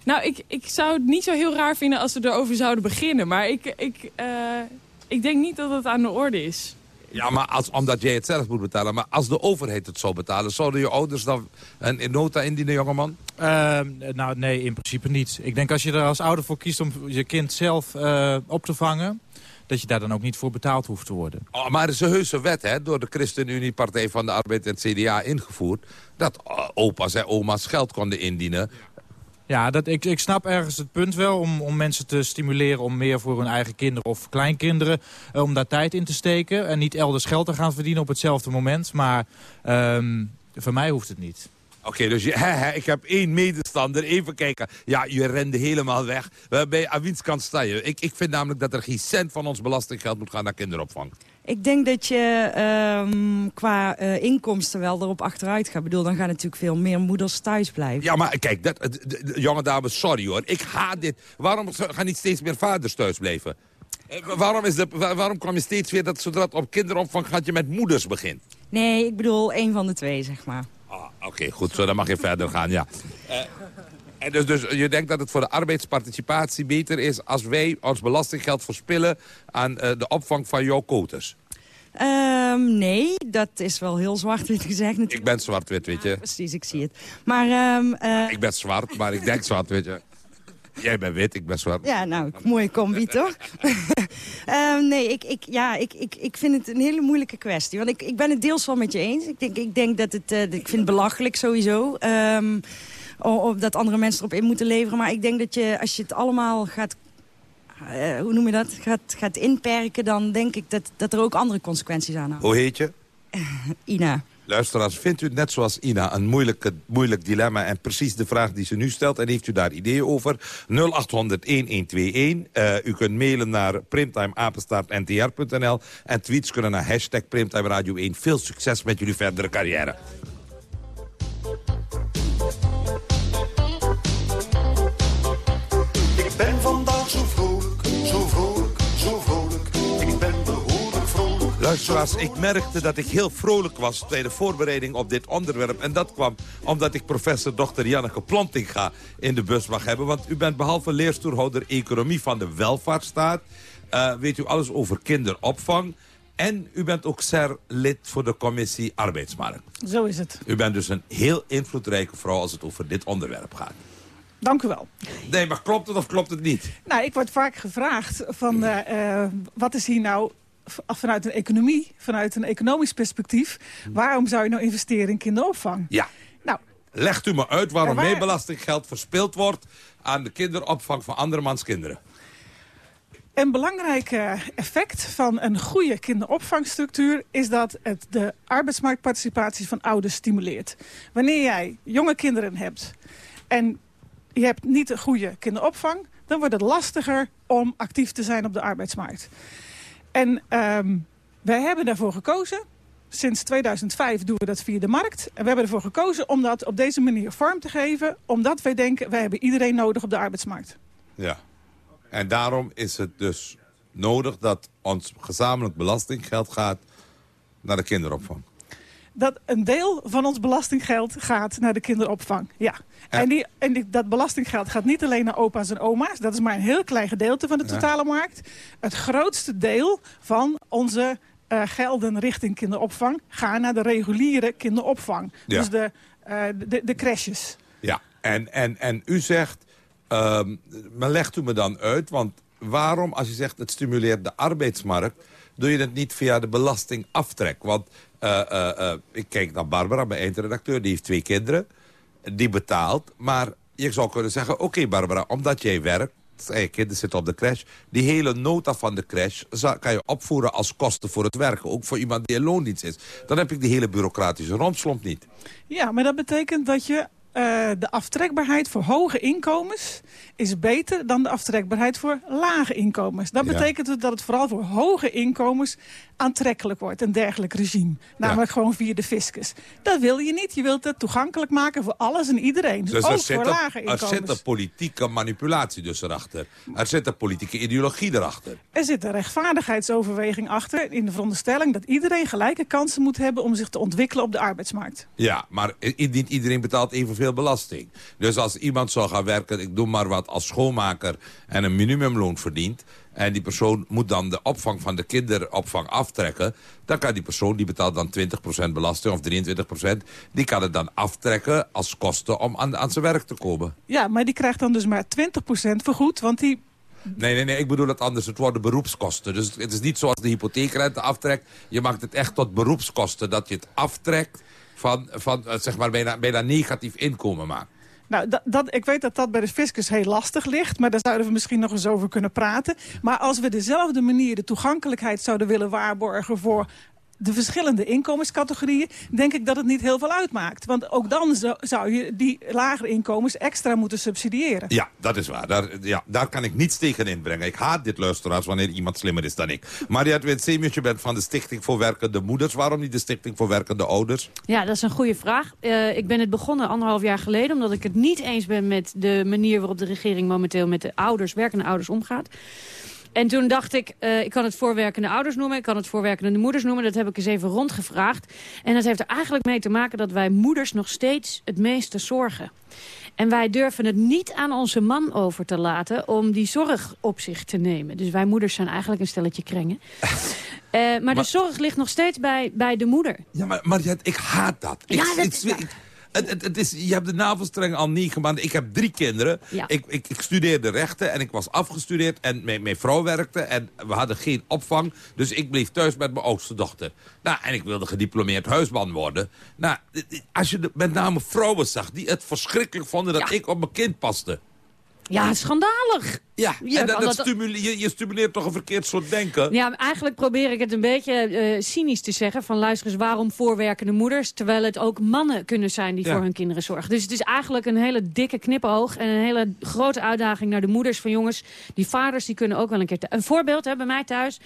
nou, ik, ik zou het niet zo heel raar vinden als we erover zouden beginnen. Maar ik, ik, eh, ik denk niet dat het aan de orde is.
Ja, maar als, omdat jij het zelf moet betalen. Maar als de overheid het zou betalen... zouden je ouders dan een nota indienen, jongeman?
Ehm, nou, nee, in principe niet. Ik denk als je er als ouder voor kiest om je kind zelf eh, op te vangen... dat je daar dan ook niet voor betaald hoeft te worden.
Oh, maar er is een heuse wet hè, door de ChristenUnie, Partij van de Arbeid en het CDA ingevoerd... dat eh, opa's en oma's geld konden indienen.
Ja, dat, ik, ik snap ergens het punt wel om, om mensen te stimuleren... om meer voor hun eigen kinderen of kleinkinderen... eh, om daar tijd in te steken. En niet elders geld te gaan verdienen op hetzelfde moment. Maar ehm, voor mij hoeft het niet.
Oké, dus je, ik heb één medestander. Even kijken. Ja, je rende helemaal weg. Bij aan wiens kant sta je? Ik, ik vind namelijk dat er geen cent van ons belastinggeld moet gaan naar kinderopvang.
Ik denk dat je ehm, qua eh, inkomsten wel erop achteruit gaat. Ik bedoel, dan gaan natuurlijk veel meer moeders thuis blijven.
Ja, maar kijk, dat, de, de- de- jonge dames, sorry hoor. Ik haat dit. Waarom gaan niet steeds meer vaders thuis blijven? Eh, waarom, is de, wa- waarom kwam je steeds weer dat zodra het op kinderopvang gaat je met moeders begint?
Nee, ik bedoel één van de twee, zeg maar.
Oké, goed, zo, dan mag je verder gaan, ja. Eh, en dus, dus je denkt dat het voor de arbeidsparticipatie beter is... als wij ons belastinggeld verspillen aan de opvang van jouw koters?
Ehm, nee, dat is wel heel zwart-wit gezegd natuurlijk.
Ik ben zwart-wit, weet je.
Precies, ik zie het. Maar ehm, eh,
Ik ben zwart, maar ik denk zwart, weet je. Jij bent wit, ik ben zwart.
Ja, nou, mooie combi, toch? Ehm, nee, ik, ik, ja, ik, ik, ik vind het een hele moeilijke kwestie. Want ik, ik ben het deels wel met je eens. Ik denk, ik denk dat het... eh, ik vind het belachelijk sowieso... dat andere mensen erop in moeten leveren. Maar ik denk dat je, als je het allemaal gaat... eh, hoe noem je dat? Gaat, gaat inperken, dan denk ik dat, dat er ook andere consequenties aan hangen.
Hoe heet je?
Ina.
Luisteraars, vindt u het net zoals Ina een moeilijke, moeilijk dilemma... en precies de vraag die ze nu stelt en heeft u daar ideeën over? 0800-1121. Eh, u kunt mailen naar primtimeapenstaartntr.nl... en tweets kunnen naar hashtag Primtime Radio 1. Veel succes met jullie verdere carrière. Luisteraars, ik merkte dat ik heel vrolijk was bij de voorbereiding op dit onderwerp. En dat kwam omdat ik professor Dr. Janneke Plantinga in de bus mag hebben. Want u bent behalve leerstoelhouder economie van de welvaartsstaat... eh, weet u alles over kinderopvang. En u bent ook SER-lid voor de commissie Arbeidsmarkt.
Zo is het.
U bent dus een heel invloedrijke vrouw als het over dit onderwerp gaat.
Dank u wel.
Nee, maar klopt het of klopt het niet?
Nou, ik word vaak gevraagd van eh, eh, wat is hier nou vanuit een economie, vanuit een economisch perspectief, waarom zou je nou investeren in kinderopvang?
Ja.
Nou,
Legt u me uit waarom
waar-
meer belastinggeld verspild wordt... aan de kinderopvang van andermans kinderen.
Een belangrijk effect van een goede kinderopvangstructuur is dat het de arbeidsmarktparticipatie van ouders stimuleert. Wanneer jij jonge kinderen hebt en je hebt niet een goede kinderopvang, dan wordt het lastiger om actief te zijn op de arbeidsmarkt. En ehm, wij hebben daarvoor gekozen. Sinds 2005 doen we dat via de markt. En we hebben ervoor gekozen om dat op deze manier vorm te geven. Omdat wij denken, wij hebben iedereen nodig op de arbeidsmarkt.
Ja. En daarom is het dus nodig dat ons gezamenlijk belastinggeld gaat naar de kinderopvang.
Dat een deel van ons belastinggeld gaat naar de kinderopvang. Ja. En, die, en die, dat belastinggeld gaat niet alleen naar opa's en oma's. Dat is maar een heel klein gedeelte van de
Ja.
totale markt. Het grootste deel van onze eh, gelden richting kinderopvang... gaan naar de reguliere kinderopvang.
Ja.
Dus de, eh, de, de crèches.
Ja, en, en, en u zegt, ehm, maar legt u me dan uit, want waarom, als je zegt het stimuleert de arbeidsmarkt, doe je het niet via de belastingaftrek? Want ik kijk naar Barbara, mijn eindredacteur, die heeft twee kinderen, die betaalt, maar je zou kunnen zeggen, oké Barbara, omdat jij werkt, eh, kinderen zitten op de crash. Die hele nota van de crash kan je opvoeren als kosten voor het werken. Ook voor iemand die in loondienst is. Dan heb ik die hele bureaucratische rompslomp niet.
Ja, maar dat betekent dat je eh, de aftrekbaarheid voor hoge inkomens is beter dan de aftrekbaarheid voor lage inkomens. Dat
Ja.
betekent dat het vooral voor hoge inkomens aantrekkelijk wordt, een dergelijk regime. Namelijk gewoon via de fiscus. Dat wil je niet. Je wilt het toegankelijk maken voor alles en iedereen. Dus, ook voor lage
een, er
inkomens.
zit een politieke manipulatie dus erachter. Er zit een politieke ideologie erachter.
Er zit een rechtvaardigheidsoverweging achter in de veronderstelling dat iedereen gelijke kansen moet hebben om zich te ontwikkelen op de arbeidsmarkt.
Ja, maar niet iedereen betaalt evenveel belasting. Dus als iemand zou gaan werken, ik doe maar wat, als schoonmaker... en een minimumloon verdient... en die persoon moet dan de opvang van de kinderopvang aftrekken... dan kan die persoon, die betaalt dan 20% belasting of 23%... die kan het dan aftrekken als kosten om aan, aan zijn werk te komen.
Ja, maar die krijgt dan dus maar 20% vergoed, want die
Nee, nee, nee, ik bedoel het anders. Het worden beroepskosten. Dus het is niet zoals de hypotheekrente aftrekt. Je maakt het echt tot beroepskosten. Dat je het aftrekt van, van eh, zeg maar, bijna, negatief inkomen maakt.
Nou, dat, dat, ik weet dat dat bij de fiscus heel lastig ligt. Maar daar zouden we misschien nog eens over kunnen praten. Maar als we dezelfde manier de toegankelijkheid zouden willen waarborgen... voor de verschillende inkomenscategorieën... denk ik dat het niet heel veel uitmaakt. Want ook dan zou, zou je die lagere inkomens extra moeten subsidiëren.
Ja, dat is waar. Daar, ja, daar kan ik niets tegen inbrengen. Ik haat dit luisteraars wanneer iemand slimmer is dan ik. Mariette Winsemius, je bent van de Stichting voor Werkende Moeders. Waarom niet de Stichting voor Werkende Ouders?
Ja, dat is een goede vraag. Eh, ik ben het begonnen anderhalf jaar geleden... omdat ik het niet eens ben met de manier waarop de regering momenteel... met de ouders, werkende ouders omgaat. En toen dacht ik, eh, ik kan het voorwerkende ouders noemen... ik kan het voorwerkende moeders noemen. Dat heb ik eens even rondgevraagd. En dat heeft er eigenlijk mee te maken dat wij moeders nog steeds het meeste zorgen. En wij durven het niet aan onze man over te laten om die zorg op zich te nemen. Dus wij moeders zijn eigenlijk een stelletje krengen. Eh, maar,
Maar-
de zorg ligt nog steeds bij, bij de moeder.
Ja, maar Mariette, ik haat dat. Ik,
Ja, dat
ik,
is
ik- het, het, het is, je hebt de navelstreng al negen maanden. Ik heb drie kinderen.
Ja.
Ik, ik, ik studeerde rechten en ik was afgestudeerd. En mijn, mijn vrouw werkte en we hadden geen opvang. Dus ik bleef thuis met mijn oudste dochter. Nou, en ik wilde gediplomeerd huisman worden. Nou, als je de, met name vrouwen zag die het verschrikkelijk vonden... dat ik op mijn kind paste.
Ja, schandalig.
Ja,
Ja,
en dat, stimule- je, je stimuleert toch een verkeerd soort denken?
Ja, eigenlijk probeer ik het een beetje eh, cynisch te zeggen. Van luister eens, waarom voorwerkende moeders? Terwijl het ook mannen kunnen zijn die
Ja.
voor hun kinderen zorgen. Dus het is eigenlijk een hele dikke knipoog. En een hele grote uitdaging naar de moeders van jongens. Die vaders die kunnen ook wel een keer... Een voorbeeld hè, bij mij thuis.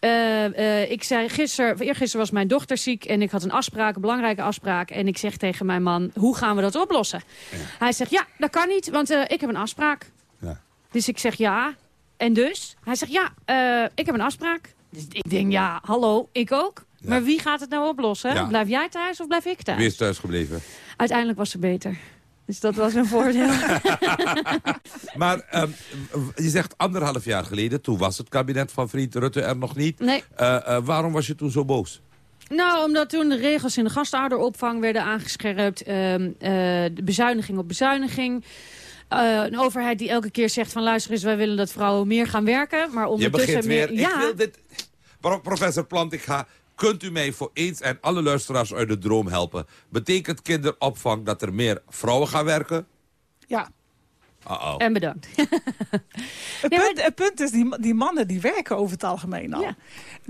Eh, eh, ik zei gisteren, eergisteren was mijn dochter ziek en ik had een afspraak, een belangrijke afspraak. En ik zeg tegen mijn man, hoe gaan we dat oplossen? Hij zegt, ja, dat kan niet, want ik heb een afspraak.
Ja.
Dus ik zeg, ja, en dus? Hij zegt, ja, eh, ik heb een afspraak. Dus ik denk, ja, hallo, ik ook. Maar wie gaat het nou oplossen?
Ja.
Blijf jij thuis of blijf ik thuis?
Wie is thuis gebleven?
Uiteindelijk was ze beter. Dus dat was een voordeel.
Maar ehm, je zegt anderhalf jaar geleden, toen was het kabinet van vriend Rutte er nog niet.
Nee.
Eh, eh, waarom was je toen zo boos?
Nou, omdat toen de regels in de gastouderopvang werden aangescherpt. ehm, eh, de bezuiniging op bezuiniging. Eh, een overheid die elke keer zegt van luister eens, wij willen dat vrouwen meer gaan werken. Maar
Je
ondertussen
begint weer.
meer... Ja,
Ik wil dit... Pro- Professor Plant, ik ga... Kunt u mij voor eens en alle luisteraars uit de droom helpen? Betekent kinderopvang dat er meer vrouwen gaan werken?
Ja.
Uh-oh.
en bedankt.
Het, punt, het punt is, die, die mannen die werken over het algemeen al.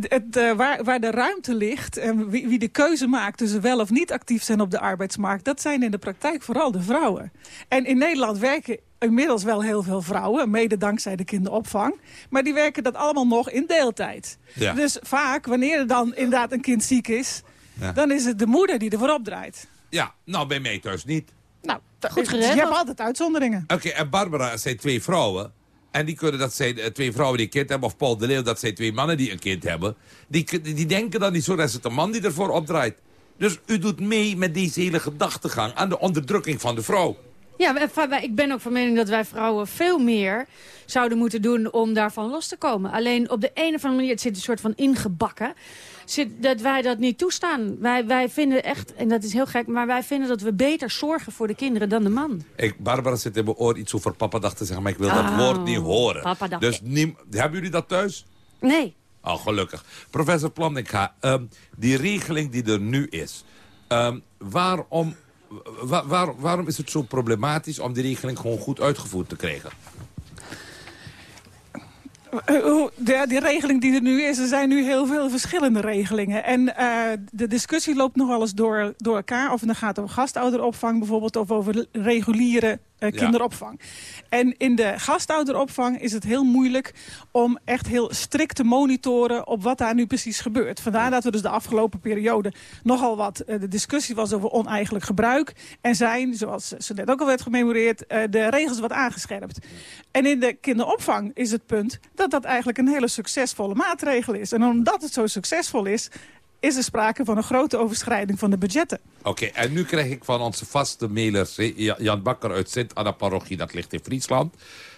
Het, eh, waar, waar de ruimte ligt en wie, wie de keuze maakt tussen wel of niet actief zijn op de arbeidsmarkt... dat zijn in de praktijk vooral de vrouwen. En in Nederland werken inmiddels wel heel veel vrouwen, mede dankzij de kinderopvang. Maar die werken dat allemaal nog in deeltijd.
Ja.
Dus vaak, wanneer er dan inderdaad een kind ziek is...
Ja.
dan is het de moeder die ervoor opdraait.
Ja, nou bij mij thuis niet.
Nou,
Goed
dus
geregeld.
je hebt altijd uitzonderingen.
Oké, en Barbara zijn twee vrouwen. En die kunnen dat zijn eh, twee vrouwen die een kind hebben. Of Paul de Leeuw, dat zijn twee mannen die een kind hebben. Die, die denken dan niet zo, dat is het een man die ervoor opdraait. Dus u doet mee met deze hele gedachtegang aan de onderdrukking van de vrouw.
Ja, ik ben ook van mening dat wij vrouwen veel meer zouden moeten doen om daarvan los te komen. Alleen op de een of andere manier, het zit een soort van ingebakken, zit dat wij dat niet toestaan. Wij, wij vinden echt, en dat is heel gek, maar wij vinden dat we beter zorgen voor de kinderen dan de man.
Ik, Barbara zit in mijn oor iets over papadag te zeggen, maar ik wil dat
Oh,
woord niet horen.
papadag.
Dus hebben jullie dat thuis?
Nee.
Oh, gelukkig. Professor Plandinga, ehm, die regeling die er nu is... ehm, waarom, wa- waar- waarom is het zo problematisch om die regeling gewoon goed uitgevoerd te krijgen?
Eh, hoe- de, die regeling die er nu is, er zijn nu heel veel verschillende regelingen. En eh, de discussie loopt nog wel eens door, door elkaar. Of het dan gaat over gastouderopvang bijvoorbeeld, of over reguliere eh,
Ja.
kinderopvang. En in de gastouderopvang is het heel moeilijk om echt heel strikt te monitoren op wat daar nu precies gebeurt. Vandaar dat we dus de afgelopen periode nogal wat eh, de discussie was over oneigenlijk gebruik. En zijn, zoals zo net ook al werd gememoreerd, eh, de regels wat aangescherpt. En in de kinderopvang is het punt dat dat eigenlijk een hele succesvolle maatregel is. En omdat het zo succesvol is, is er sprake van een grote overschrijding van de budgetten.
Oké, en nu krijg ik van onze vaste mailers... hè, Ja- Jan Bakker uit Sint-Anna-parochie, dat ligt in Friesland...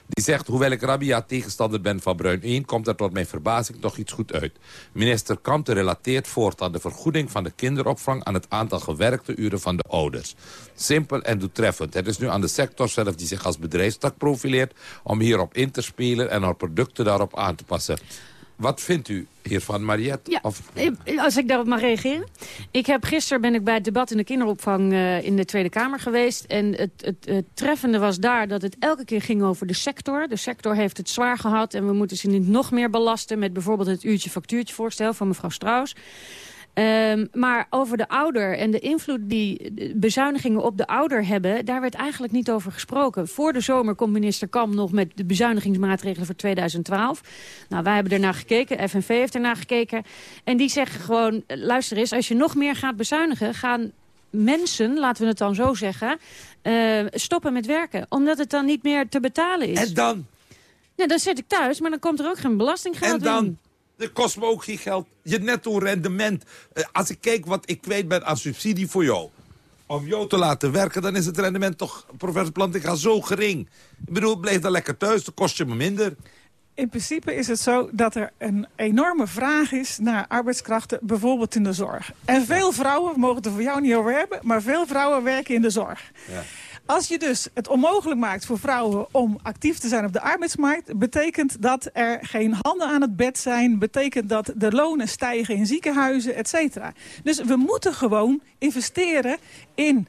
die zegt, hoewel ik Rabia tegenstander ben van Bruin 1... komt er tot mijn verbazing toch iets goed uit. Minister Kamp relateert voortaan de vergoeding van de kinderopvang... aan het aantal gewerkte uren van de ouders. Simpel en doeltreffend. Het is nu aan de sector zelf die zich als bedrijfstak profileert... om hierop in te spelen en haar producten daarop aan te passen. Wat vindt u hiervan, Mariette?
Ja,
Of,
eh, als ik daarop mag reageren. Ik heb gisteren ben ik bij het debat in de kinderopvang eh, in de Tweede Kamer geweest. En het, het, het treffende was daar dat het elke keer ging over de sector. De sector heeft het zwaar gehad en we moeten ze niet nog meer belasten... met bijvoorbeeld het uurtje-factuurtje voorstel van mevrouw Strauss. Ehm, maar over de ouder en de invloed die bezuinigingen op de ouder hebben... daar werd eigenlijk niet over gesproken. Voor de zomer komt minister Kam nog met de bezuinigingsmaatregelen voor 2012. Nou, wij hebben ernaar gekeken, FNV heeft ernaar gekeken. En die zeggen gewoon, luister eens, als je nog meer gaat bezuinigen... gaan mensen, laten we het dan zo zeggen, eh, stoppen met werken. Omdat het dan niet meer te betalen is.
En dan?
Ja, dan zit ik thuis, maar dan komt er ook geen belastinggeld
En dan?
in.
Dat kost me ook geen geld. Je netto rendement. Eh, als ik kijk wat ik kwijt ben aan subsidie voor jou. Om jou te laten werken, dan is het rendement toch, professor Plantinga, zo gering. Ik bedoel, blijf dan lekker thuis, dan kost je me minder.
In principe is het zo dat er een enorme vraag is naar arbeidskrachten, bijvoorbeeld in de zorg. En veel vrouwen, we mogen het er voor jou niet over hebben, maar veel vrouwen werken in de zorg. Als je dus het onmogelijk maakt voor vrouwen om actief te zijn op de arbeidsmarkt... betekent dat er geen handen aan het bed zijn... betekent dat de lonen stijgen in ziekenhuizen, et cetera. Dus we moeten gewoon investeren in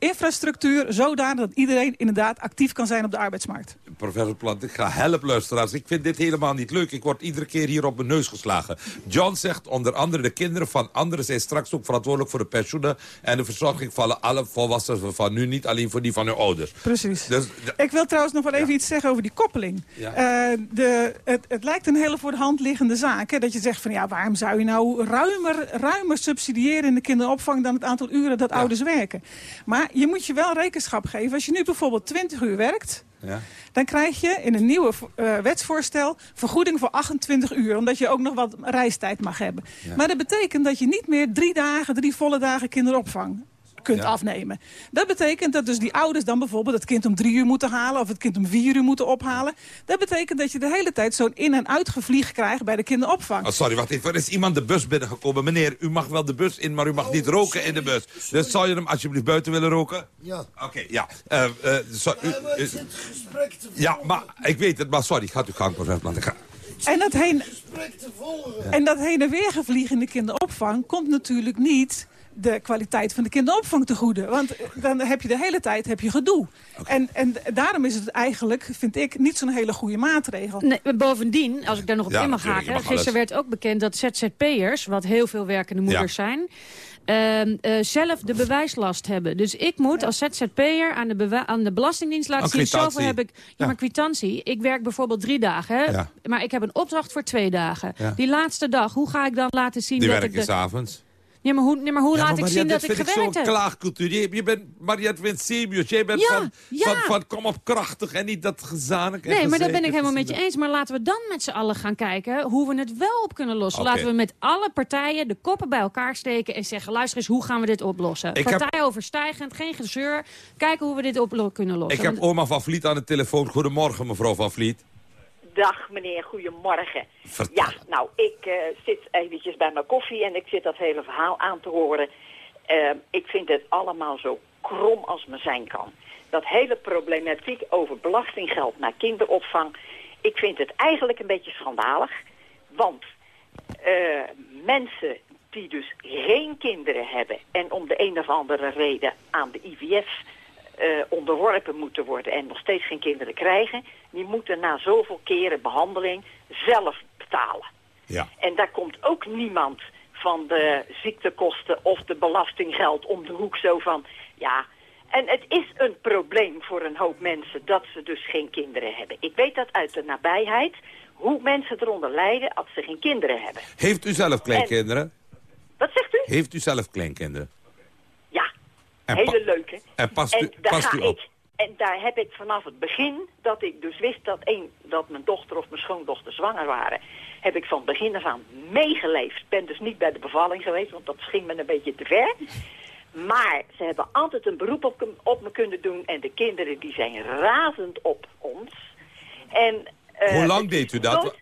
infrastructuur... zodanig dat iedereen inderdaad actief kan zijn op de arbeidsmarkt.
Professor Plant, ik ga help luisteraars. Ik vind dit helemaal niet leuk. Ik word iedere keer hier op mijn neus geslagen. John zegt onder andere de kinderen van anderen zijn straks ook verantwoordelijk voor de pensioenen en de verzorging vallen alle volwassenen van nu niet alleen voor die van hun ouders.
Precies.
Dus,
Ik wil trouwens nog wel even iets zeggen over die koppeling.
Ja.
Eh, de, het, het lijkt een hele voor de hand liggende zaak. Hè, dat je zegt van ja, waarom zou je nou ruimer, ruimer subsidiëren in de kinderopvang dan het aantal uren dat ouders werken. Maar je moet je wel rekenschap geven. Als je nu bijvoorbeeld 20 uur werkt,
Ja.
dan krijg je in een nieuwe eh, wetsvoorstel vergoeding voor 28 uur. Omdat je ook nog wat reistijd mag hebben.
Ja.
Maar dat betekent dat je niet meer drie dagen, drie volle dagen kinderopvang kunt
Ja.
afnemen. Dat betekent dat dus die ouders dan bijvoorbeeld het kind om drie uur moeten halen... of het kind om vier uur moeten ophalen. Dat betekent dat je de hele tijd zo'n in- en uitgevlieg krijgt bij de kinderopvang.
Oh, sorry, wacht even. Er is iemand de bus binnengekomen. Meneer, u mag wel de bus in, maar u mag niet roken in de bus. Dus zou je hem alsjeblieft buiten willen roken?
Ja.
Oké, ja. Eh, eh, so- u- u-
gesprek te
ja, maar ik weet het, maar sorry. Gaat u gang. Ik ga-
En dat heen, en dat heen en weer gevlieg in de kinderopvang komt natuurlijk niet de kwaliteit van de kinderopvang te goede. Want dan heb je de hele tijd heb je gedoe. En, en daarom is het eigenlijk, vind ik, niet zo'n hele goede maatregel.
Nee, bovendien, als ik daar nog op
Ja,
in mag haken...
mag
gisteren werd ook bekend dat ZZP'ers, wat heel veel werkende moeders zijn... ehm, eh, zelf de bewijslast hebben. Dus ik moet als ZZP'er aan de, aan de Belastingdienst laten zien... zoveel heb ik... Ja,
Ja.
maar kwitantie. Ik werk bijvoorbeeld drie dagen, hè?
Ja.
maar ik heb een opdracht voor twee dagen.
Ja.
Die laatste dag, hoe ga ik dan laten zien
Die
dat
werken
ik... De...
s'avonds.
Ja, maar hoe, nee, maar hoe
Ja,
laat
maar
ik zien dat ik gewerkt
zo'n
heb?
klaagcultuur. Je, je bent Mariette Winsemius. Jij bent
Ja,
van,
ja.
Van, van kom op krachtig en niet dat gezanik.
Nee, maar daar ben ik helemaal met je eens. Maar laten we dan met z'n allen gaan kijken hoe we het wel op kunnen lossen. Laten we met alle partijen de koppen bij elkaar steken en zeggen... luister eens, hoe gaan we dit oplossen?
Ik
Partijoverstijgend, geen gezeur. Kijken hoe we dit op kunnen lossen.
Ik heb oma van Vliet aan de telefoon. Goedemorgen, mevrouw van Vliet.
Dag meneer, goedemorgen.
Vertel.
Ja, nou, ik eh, zit eventjes bij mijn koffie en ik zit dat hele verhaal aan te horen. Eh, ik vind het allemaal zo krom als me zijn kan. Dat hele problematiek over belastinggeld naar kinderopvang... ik vind het eigenlijk een beetje schandalig. Want eh, mensen die dus geen kinderen hebben... en om de een of andere reden aan de IVF eh, onderworpen moeten worden en nog steeds geen kinderen krijgen, die moeten na zoveel keren behandeling zelf betalen.
Ja.
En daar komt ook niemand van de ziektekosten of de belastinggeld om de hoek zo van, ja... En het is een probleem voor een hoop mensen dat ze dus geen kinderen hebben. Ik weet dat uit de nabijheid, hoe mensen eronder lijden als ze geen kinderen hebben.
Heeft u zelf kleinkinderen?
Wat zegt u?
Heeft u zelf kleinkinderen? En
hele leuke.
En past u,
daar
past u op?
ik. En daar heb ik vanaf het begin, dat ik dus wist dat, een, dat mijn dochter of mijn schoondochter zwanger waren, heb ik van begin af aan meegeleefd. Ben dus niet bij de bevalling geweest, want dat ging me een beetje te ver. Maar ze hebben altijd een beroep op, op me kunnen doen en de kinderen die zijn razend op ons. En, eh,
Hoe lang deed u dat?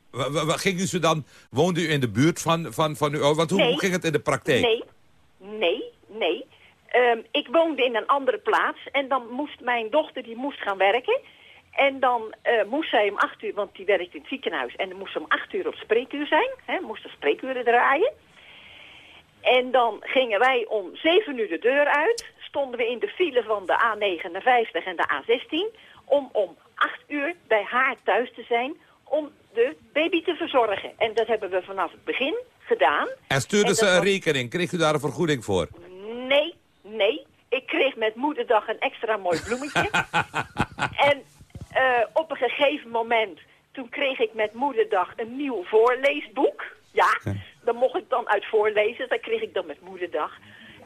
Ging u ze dan, woonde u in de buurt van, van, van uw ouders? Want hoe,
Nee.
hoe ging het in de praktijk?
Nee, nee, nee. Ehm, ik woonde in een andere plaats en dan moest mijn dochter die moest gaan werken. En dan eh, moest zij om acht uur, want die werkt in het ziekenhuis. En dan moest ze om acht uur op spreekuur zijn. Hè, moesten spreekuren draaien. En dan gingen wij om zeven uur de deur uit. Stonden we in de file van de A59 en de A16. Om om acht uur bij haar thuis te zijn om de baby te verzorgen. En dat hebben we vanaf het begin gedaan.
En stuurde
En
ze een
was-
rekening? Kreeg u daar een vergoeding voor?
Nee, nee. Ik kreeg met moederdag een extra mooi bloemetje. en eh, op een gegeven moment, toen kreeg ik met moederdag een nieuw voorleesboek. Ja, daar mocht ik dan uit voorlezen. Dat kreeg ik dan met moederdag.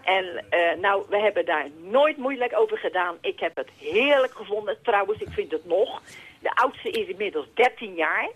En eh, nou, we hebben daar nooit moeilijk over gedaan. Ik heb het heerlijk gevonden. Trouwens, ik vind het nog. De oudste is inmiddels 13 jaar.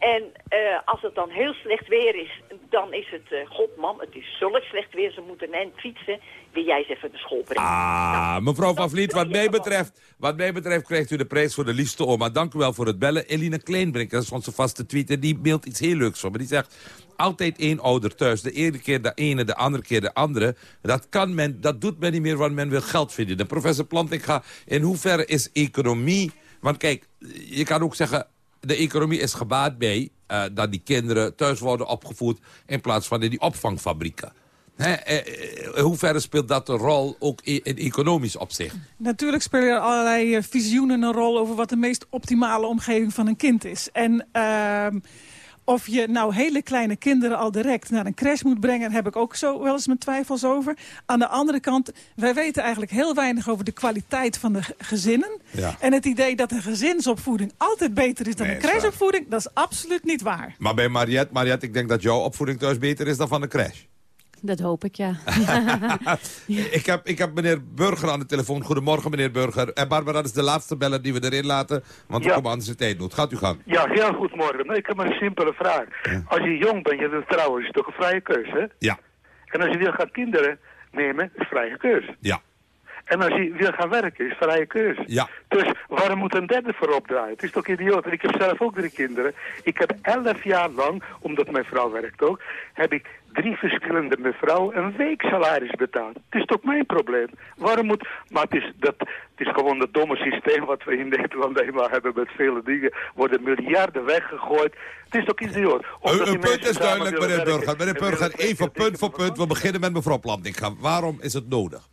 En eh, als het dan heel slecht weer is, dan is het... eh God, mam, het is zulk slecht weer. Ze moeten en fietsen. Wil jij ze even naar school brengen?
Ah, mevrouw Van Vliet, wat mij, betreft, wat mij betreft krijgt u de prijs voor de liefste oma. Dank u wel voor het bellen. Eline Kleinbrink, dat is onze vaste tweet, en die mailt iets heel leuks voor me. Die zegt, altijd één ouder thuis. De ene keer de ene, de andere keer de andere. Dat, kan men, dat doet men niet meer, want men wil geld verdienen. Professor Plantinga, in hoeverre is economie... Want kijk, je kan ook zeggen, de economie is gebaat bij... eh, dat die kinderen thuis worden opgevoed... in plaats van in die opvangfabrieken. Hè, eh, eh, in hoeverre speelt dat een rol ook in economisch opzicht?
Natuurlijk spelen er allerlei visioenen een rol over wat de meest optimale omgeving van een kind is. En ehm, of je nou hele kleine kinderen al direct naar een crash moet brengen, heb ik ook zo wel eens mijn twijfels over. Aan de andere kant, wij weten eigenlijk heel weinig over de kwaliteit van de ge- gezinnen.
Ja.
En het idee dat een gezinsopvoeding altijd beter is dan
Nee,
een crashopvoeding, dat is absoluut niet waar.
Maar bij Mariette, Mariette, ik denk dat jouw opvoeding thuis beter is dan van de crash.
Dat hoop ik, ja.
ik, heb, ik heb meneer Burger aan de telefoon. Goedemorgen, meneer Burger. En Barbara, dat is de laatste beller die we erin laten, want we komen aan zijn tijd nood. Gaat u gang.
Ja, heel goed morgen. Maar ik heb maar een simpele vraag. Als je jong bent, je wilt trouwen, is het toch een vrije keuze, hè?
Ja.
En als je wil gaan kinderen nemen, is vrije keuze.
Ja.
En als je wil gaan werken, is vrije keuze.
Ja.
Dus waarom moet een derde voor opdraaien? Het is toch idioot? En ik heb zelf ook drie kinderen. Ik heb elf jaar lang, omdat mijn vrouw werkt ook, heb ik drie verschillende mevrouw een week salaris betaald. Het is toch mijn probleem? Waarom moet... Maar het is, dat, het is gewoon het domme systeem wat we in Nederland eenmaal hebben met vele dingen. Worden miljarden weggegooid. Het is toch idioot? Omdat
Uw punt is duidelijk, meneer Burger. Meneer Burger, even punt voor punt. We beginnen met mevrouw Plantinga. Waarom is het nodig?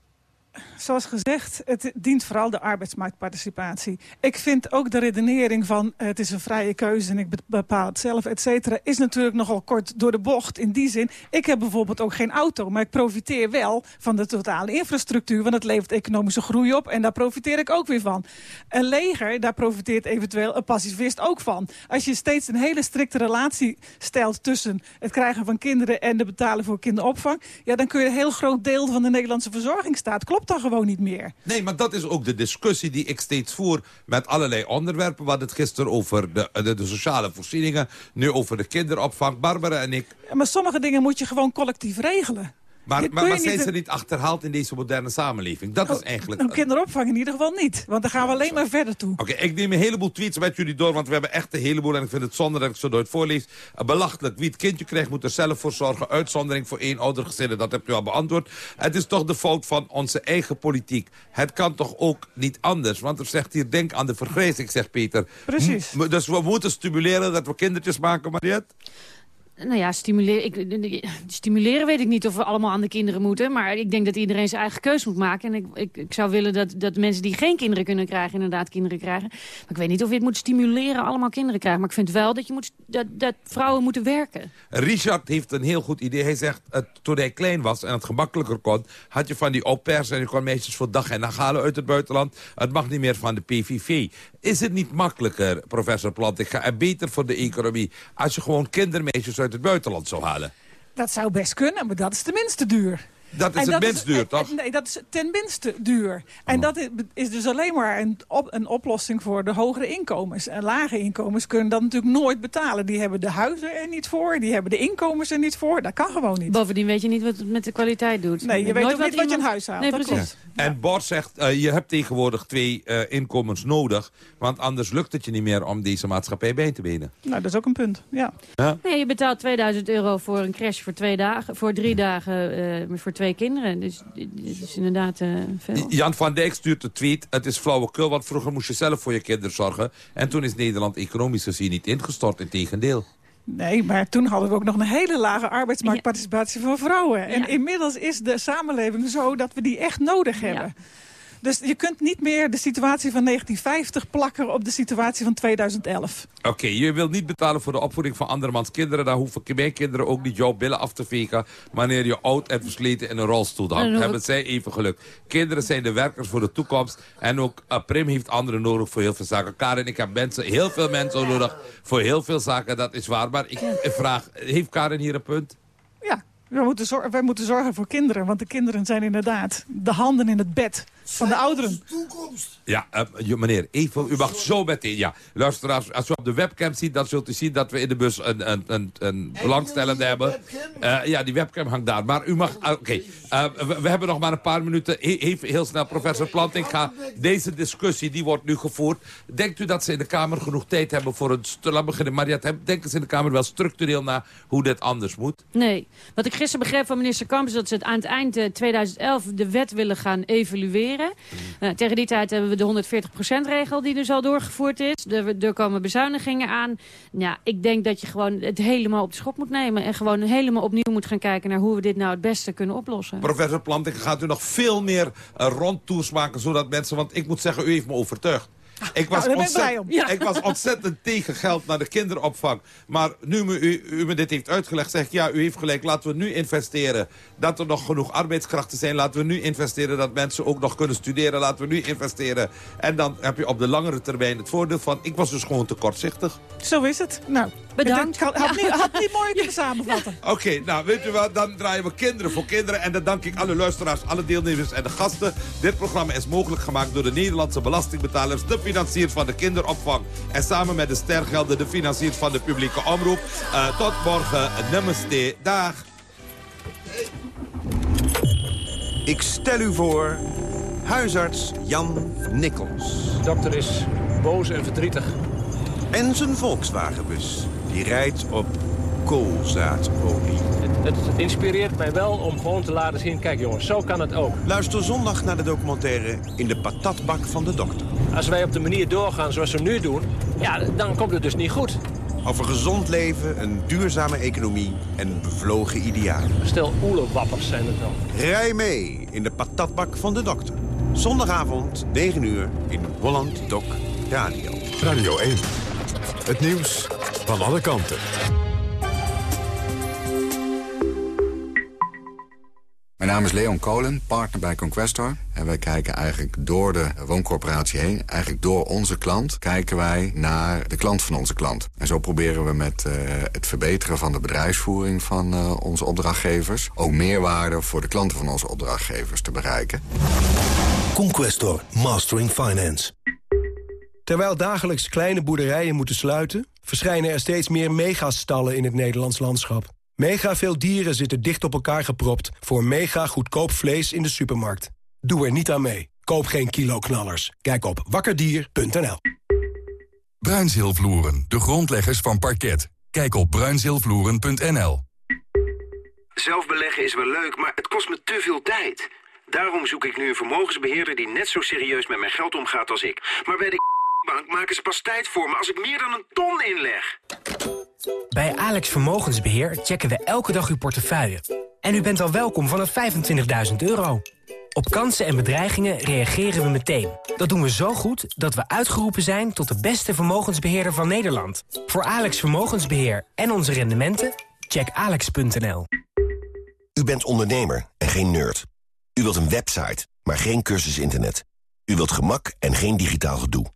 Zoals gezegd, het dient vooral de arbeidsmarktparticipatie. Ik vind ook de redenering van eh, het is een vrije keuze en ik be- bepaal het zelf, et cetera, is natuurlijk nogal kort door de bocht. In die zin, ik heb bijvoorbeeld ook geen auto, maar ik profiteer wel van de totale infrastructuur, want het levert economische groei op en daar profiteer ik ook weer van. Een leger, daar profiteert eventueel een pacifist ook van. Als je steeds een hele strikte relatie stelt tussen het krijgen van kinderen en de betalen voor kinderopvang, ja, dan kun je een heel groot deel van de Nederlandse verzorgingsstaat klopt dan gewoon niet meer.
Nee, maar dat is ook de discussie die ik steeds voer met allerlei onderwerpen. We hadden het gisteren over de, de, de sociale voorzieningen, nu over de kinderopvang. Barbara en ik.
Ja, Maar sommige dingen moet je gewoon collectief regelen.
Maar,
Je-
maar,
je
maar zijn
niet
ze niet achterhaald in deze moderne samenleving? Dat is eigenlijk...
Nou, kinderopvang in ieder geval niet. Want dan gaan we alleen maar verder toe.
Oké, ik neem een heleboel tweets met jullie door, want we hebben echt een heleboel. En ik vind het zonde dat ik zo nooit voorlees. Uh, belachelijk. Wie het kindje krijgt moet er zelf voor zorgen. Uitzondering voor één oudergezinnen, dat hebt u al beantwoord. Het is toch de fout van onze eigen politiek. Het kan toch ook niet anders? Want er zegt hier, denk aan de vergrijzing, zegt Peter.
Precies.
M- dus we moeten stimuleren dat we kindertjes maken, Mariette?
Nou ja, stimuleren, ik, stimuleren weet ik niet of we allemaal aan de kinderen moeten. Maar ik denk dat iedereen zijn eigen keus moet maken. En ik, ik, ik zou willen dat, dat mensen die geen kinderen kunnen krijgen... inderdaad kinderen krijgen. Maar ik weet niet of je het moet stimuleren allemaal kinderen krijgen. Maar ik vind wel dat, je moet, dat, dat vrouwen moeten werken.
Richard heeft een heel goed idee. Hij zegt, eh, toen hij klein was en het gemakkelijker kon... had je van die au en je kon meisjes voor dag en nacht halen uit het buitenland. Het mag niet meer van de PVV. Is het niet makkelijker, professor Plantinga, en beter voor de economie... als je gewoon kindermeisjes het buitenland zou halen?
Dat zou best kunnen, maar dat is tenminste duur.
Dat is
En
het minst duur, toch?
Nee, dat is ten minste duur. En dat is, is dus alleen maar een, op, een oplossing voor de hogere inkomens. En lage inkomens kunnen dat natuurlijk nooit betalen. Die hebben de huizen er niet voor, die hebben de inkomens er niet voor. Dat kan gewoon niet.
Bovendien weet je niet wat het met de kwaliteit doet.
Nee, je weet ook niet wat je
iemand-
in huis haalt.
Nee,
Dat
precies.
En Bart zegt, eh, je hebt tegenwoordig twee eh, inkomens nodig... want anders lukt het je niet meer om deze maatschappij bij te benen.
Nou, dat is ook een punt, ja.
Ja?
Nee, je betaalt 2000 euro voor een crash voor twee dagen, voor drie dagen eh, voor twee kinderen. Dus dit dit is inderdaad eh, veel.
Jan van Dijk stuurt de tweet, het is flauwekul... want vroeger moest je zelf voor je kinderen zorgen... en toen is Nederland economisch gezien niet ingestort, in tegendeel.
Nee, maar toen hadden we ook nog een hele lage arbeidsmarktparticipatie van vrouwen. En inmiddels is de samenleving zo dat we die echt nodig hebben. Dus je kunt niet meer de situatie van 1950 plakken op de situatie van 2011.
Oké, je wilt niet betalen voor de opvoeding van andermans kinderen. Dan hoeven mijn kinderen ook niet jouw billen af te vegen... wanneer je oud en versleten in een rolstoel hangt. Hebben
ik-
zij even geluk. Kinderen zijn de werkers voor de toekomst. En ook uh, Prim heeft anderen nodig voor heel veel zaken. Karin, ik heb mensen, heel veel mensen nodig voor heel veel zaken. Dat is waar. Maar ik vraag, heeft Karin hier een punt?
Ja, we moeten, wij moeten zorgen voor kinderen. Want de kinderen zijn inderdaad de handen in het bed van de ouderen.
Ja, eh, meneer, even, u mag zo meteen. Ja, luisteraars, als u op de webcam ziet, dan zult u zien dat we in de bus een, een, een, een belangstellende hebben. Eh, ja, die webcam hangt daar. Maar u mag, ah, oké, eh, we, we hebben nog maar een paar minuten. He- Even heel snel, professor Planting, ga deze discussie, die wordt nu gevoerd. Denkt u dat ze in de Kamer genoeg tijd hebben voor een... Laat beginnen, Mariette, denken ze in de Kamer wel structureel na hoe dit anders moet?
Nee. Wat ik gisteren begreep van minister Kamp... is dat ze het aan het eind eh, 2011 de wet willen gaan evalueren. Nou, tegen die tijd hebben we de 140%-regel die dus al doorgevoerd is. Er, er komen bezuinigingen aan. Ja, ik denk dat je gewoon het helemaal op de schop moet nemen... en gewoon helemaal opnieuw moet gaan kijken... naar hoe we dit nou het beste kunnen oplossen.
Professor Planting, gaat u nog veel meer uh, rondtours maken, zodat mensen... Want ik moet zeggen, u heeft me overtuigd. Ik was,
Nou, ik blij
ontzettend, ik was ontzettend tegen geld naar de kinderopvang. Maar nu me, u, u me dit heeft uitgelegd, zeg ik... ja, u heeft gelijk, laten we nu investeren. Dat er nog genoeg arbeidskrachten zijn, laten we nu investeren. Dat mensen ook nog kunnen studeren, laten we nu investeren. En dan heb je op de langere termijn het voordeel van... ik was dus gewoon te kortzichtig.
Zo is het. Nou,
Bedankt.
Ik had, had, niet, had niet mooi kunnen samenvatten.
Oké, nou weet u wat, dan draaien we Kinderen voor Kinderen. En dan dank ik alle luisteraars, alle deelnemers en de gasten. Dit programma is mogelijk gemaakt door de Nederlandse belastingbetalers... de financiers van de kinderopvang. En samen met de stergelden de financiers van de publieke omroep. Eh, tot morgen, namaste, dag.
Ik stel u voor huisarts Jan Nikkels.
dokter is boos en verdrietig.
En zijn Volkswagenbus. Die rijdt op koolzaadolie.
Het, het inspireert mij wel om gewoon te laten zien... kijk jongens, zo kan het ook.
Luister zondag naar de documentaire In de patatbak van de dokter.
Als wij op de manier doorgaan zoals we nu doen... ja, dan komt het dus niet goed.
Over gezond leven, een duurzame economie en bevlogen idealen.
Stel oelewappers zijn het dan.
Rij mee in de patatbak van de dokter. Zondagavond, 9 uur, in Holland Doc Radio.
Radio 1. Het nieuws van alle kanten.
Mijn naam is Leon Kolen, partner bij Conquestor. En wij kijken eigenlijk door de wooncorporatie heen... eigenlijk door onze klant, kijken wij naar de klant van onze klant. En zo proberen we met uh, het verbeteren van de bedrijfsvoering van uh, onze opdrachtgevers... ook meerwaarde voor de klanten van onze opdrachtgevers te bereiken.
Conquestor, Mastering Finance. Terwijl dagelijks kleine boerderijen moeten sluiten... verschijnen er steeds meer megastallen in het Nederlands landschap. Mega veel dieren zitten dicht op elkaar gepropt... voor mega goedkoop vlees in de supermarkt. Doe er niet aan mee. Koop geen kiloknallers. Kijk op wakkerdier.nl.
Bruinzeelvloeren, de grondleggers van parket. Kijk op bruinzeelvloeren.nl.
Zelf beleggen is wel leuk, maar het kost me te veel tijd. Daarom zoek ik nu een vermogensbeheerder die net zo serieus met mijn geld omgaat als ik. Maar bij de Rabobank maken ze pas tijd voor me als ik meer dan een ton inleg.
Bij Alex Vermogensbeheer checken we elke dag uw portefeuille. En u bent al welkom vanaf 25.000 euro. Op kansen en bedreigingen reageren we meteen. Dat doen we zo goed dat we uitgeroepen zijn tot de beste vermogensbeheerder van Nederland. Voor Alex Vermogensbeheer en onze rendementen, check alex.nl.
U bent ondernemer en geen nerd. U wilt een website, maar geen cursus internet. U wilt gemak en geen digitaal gedoe.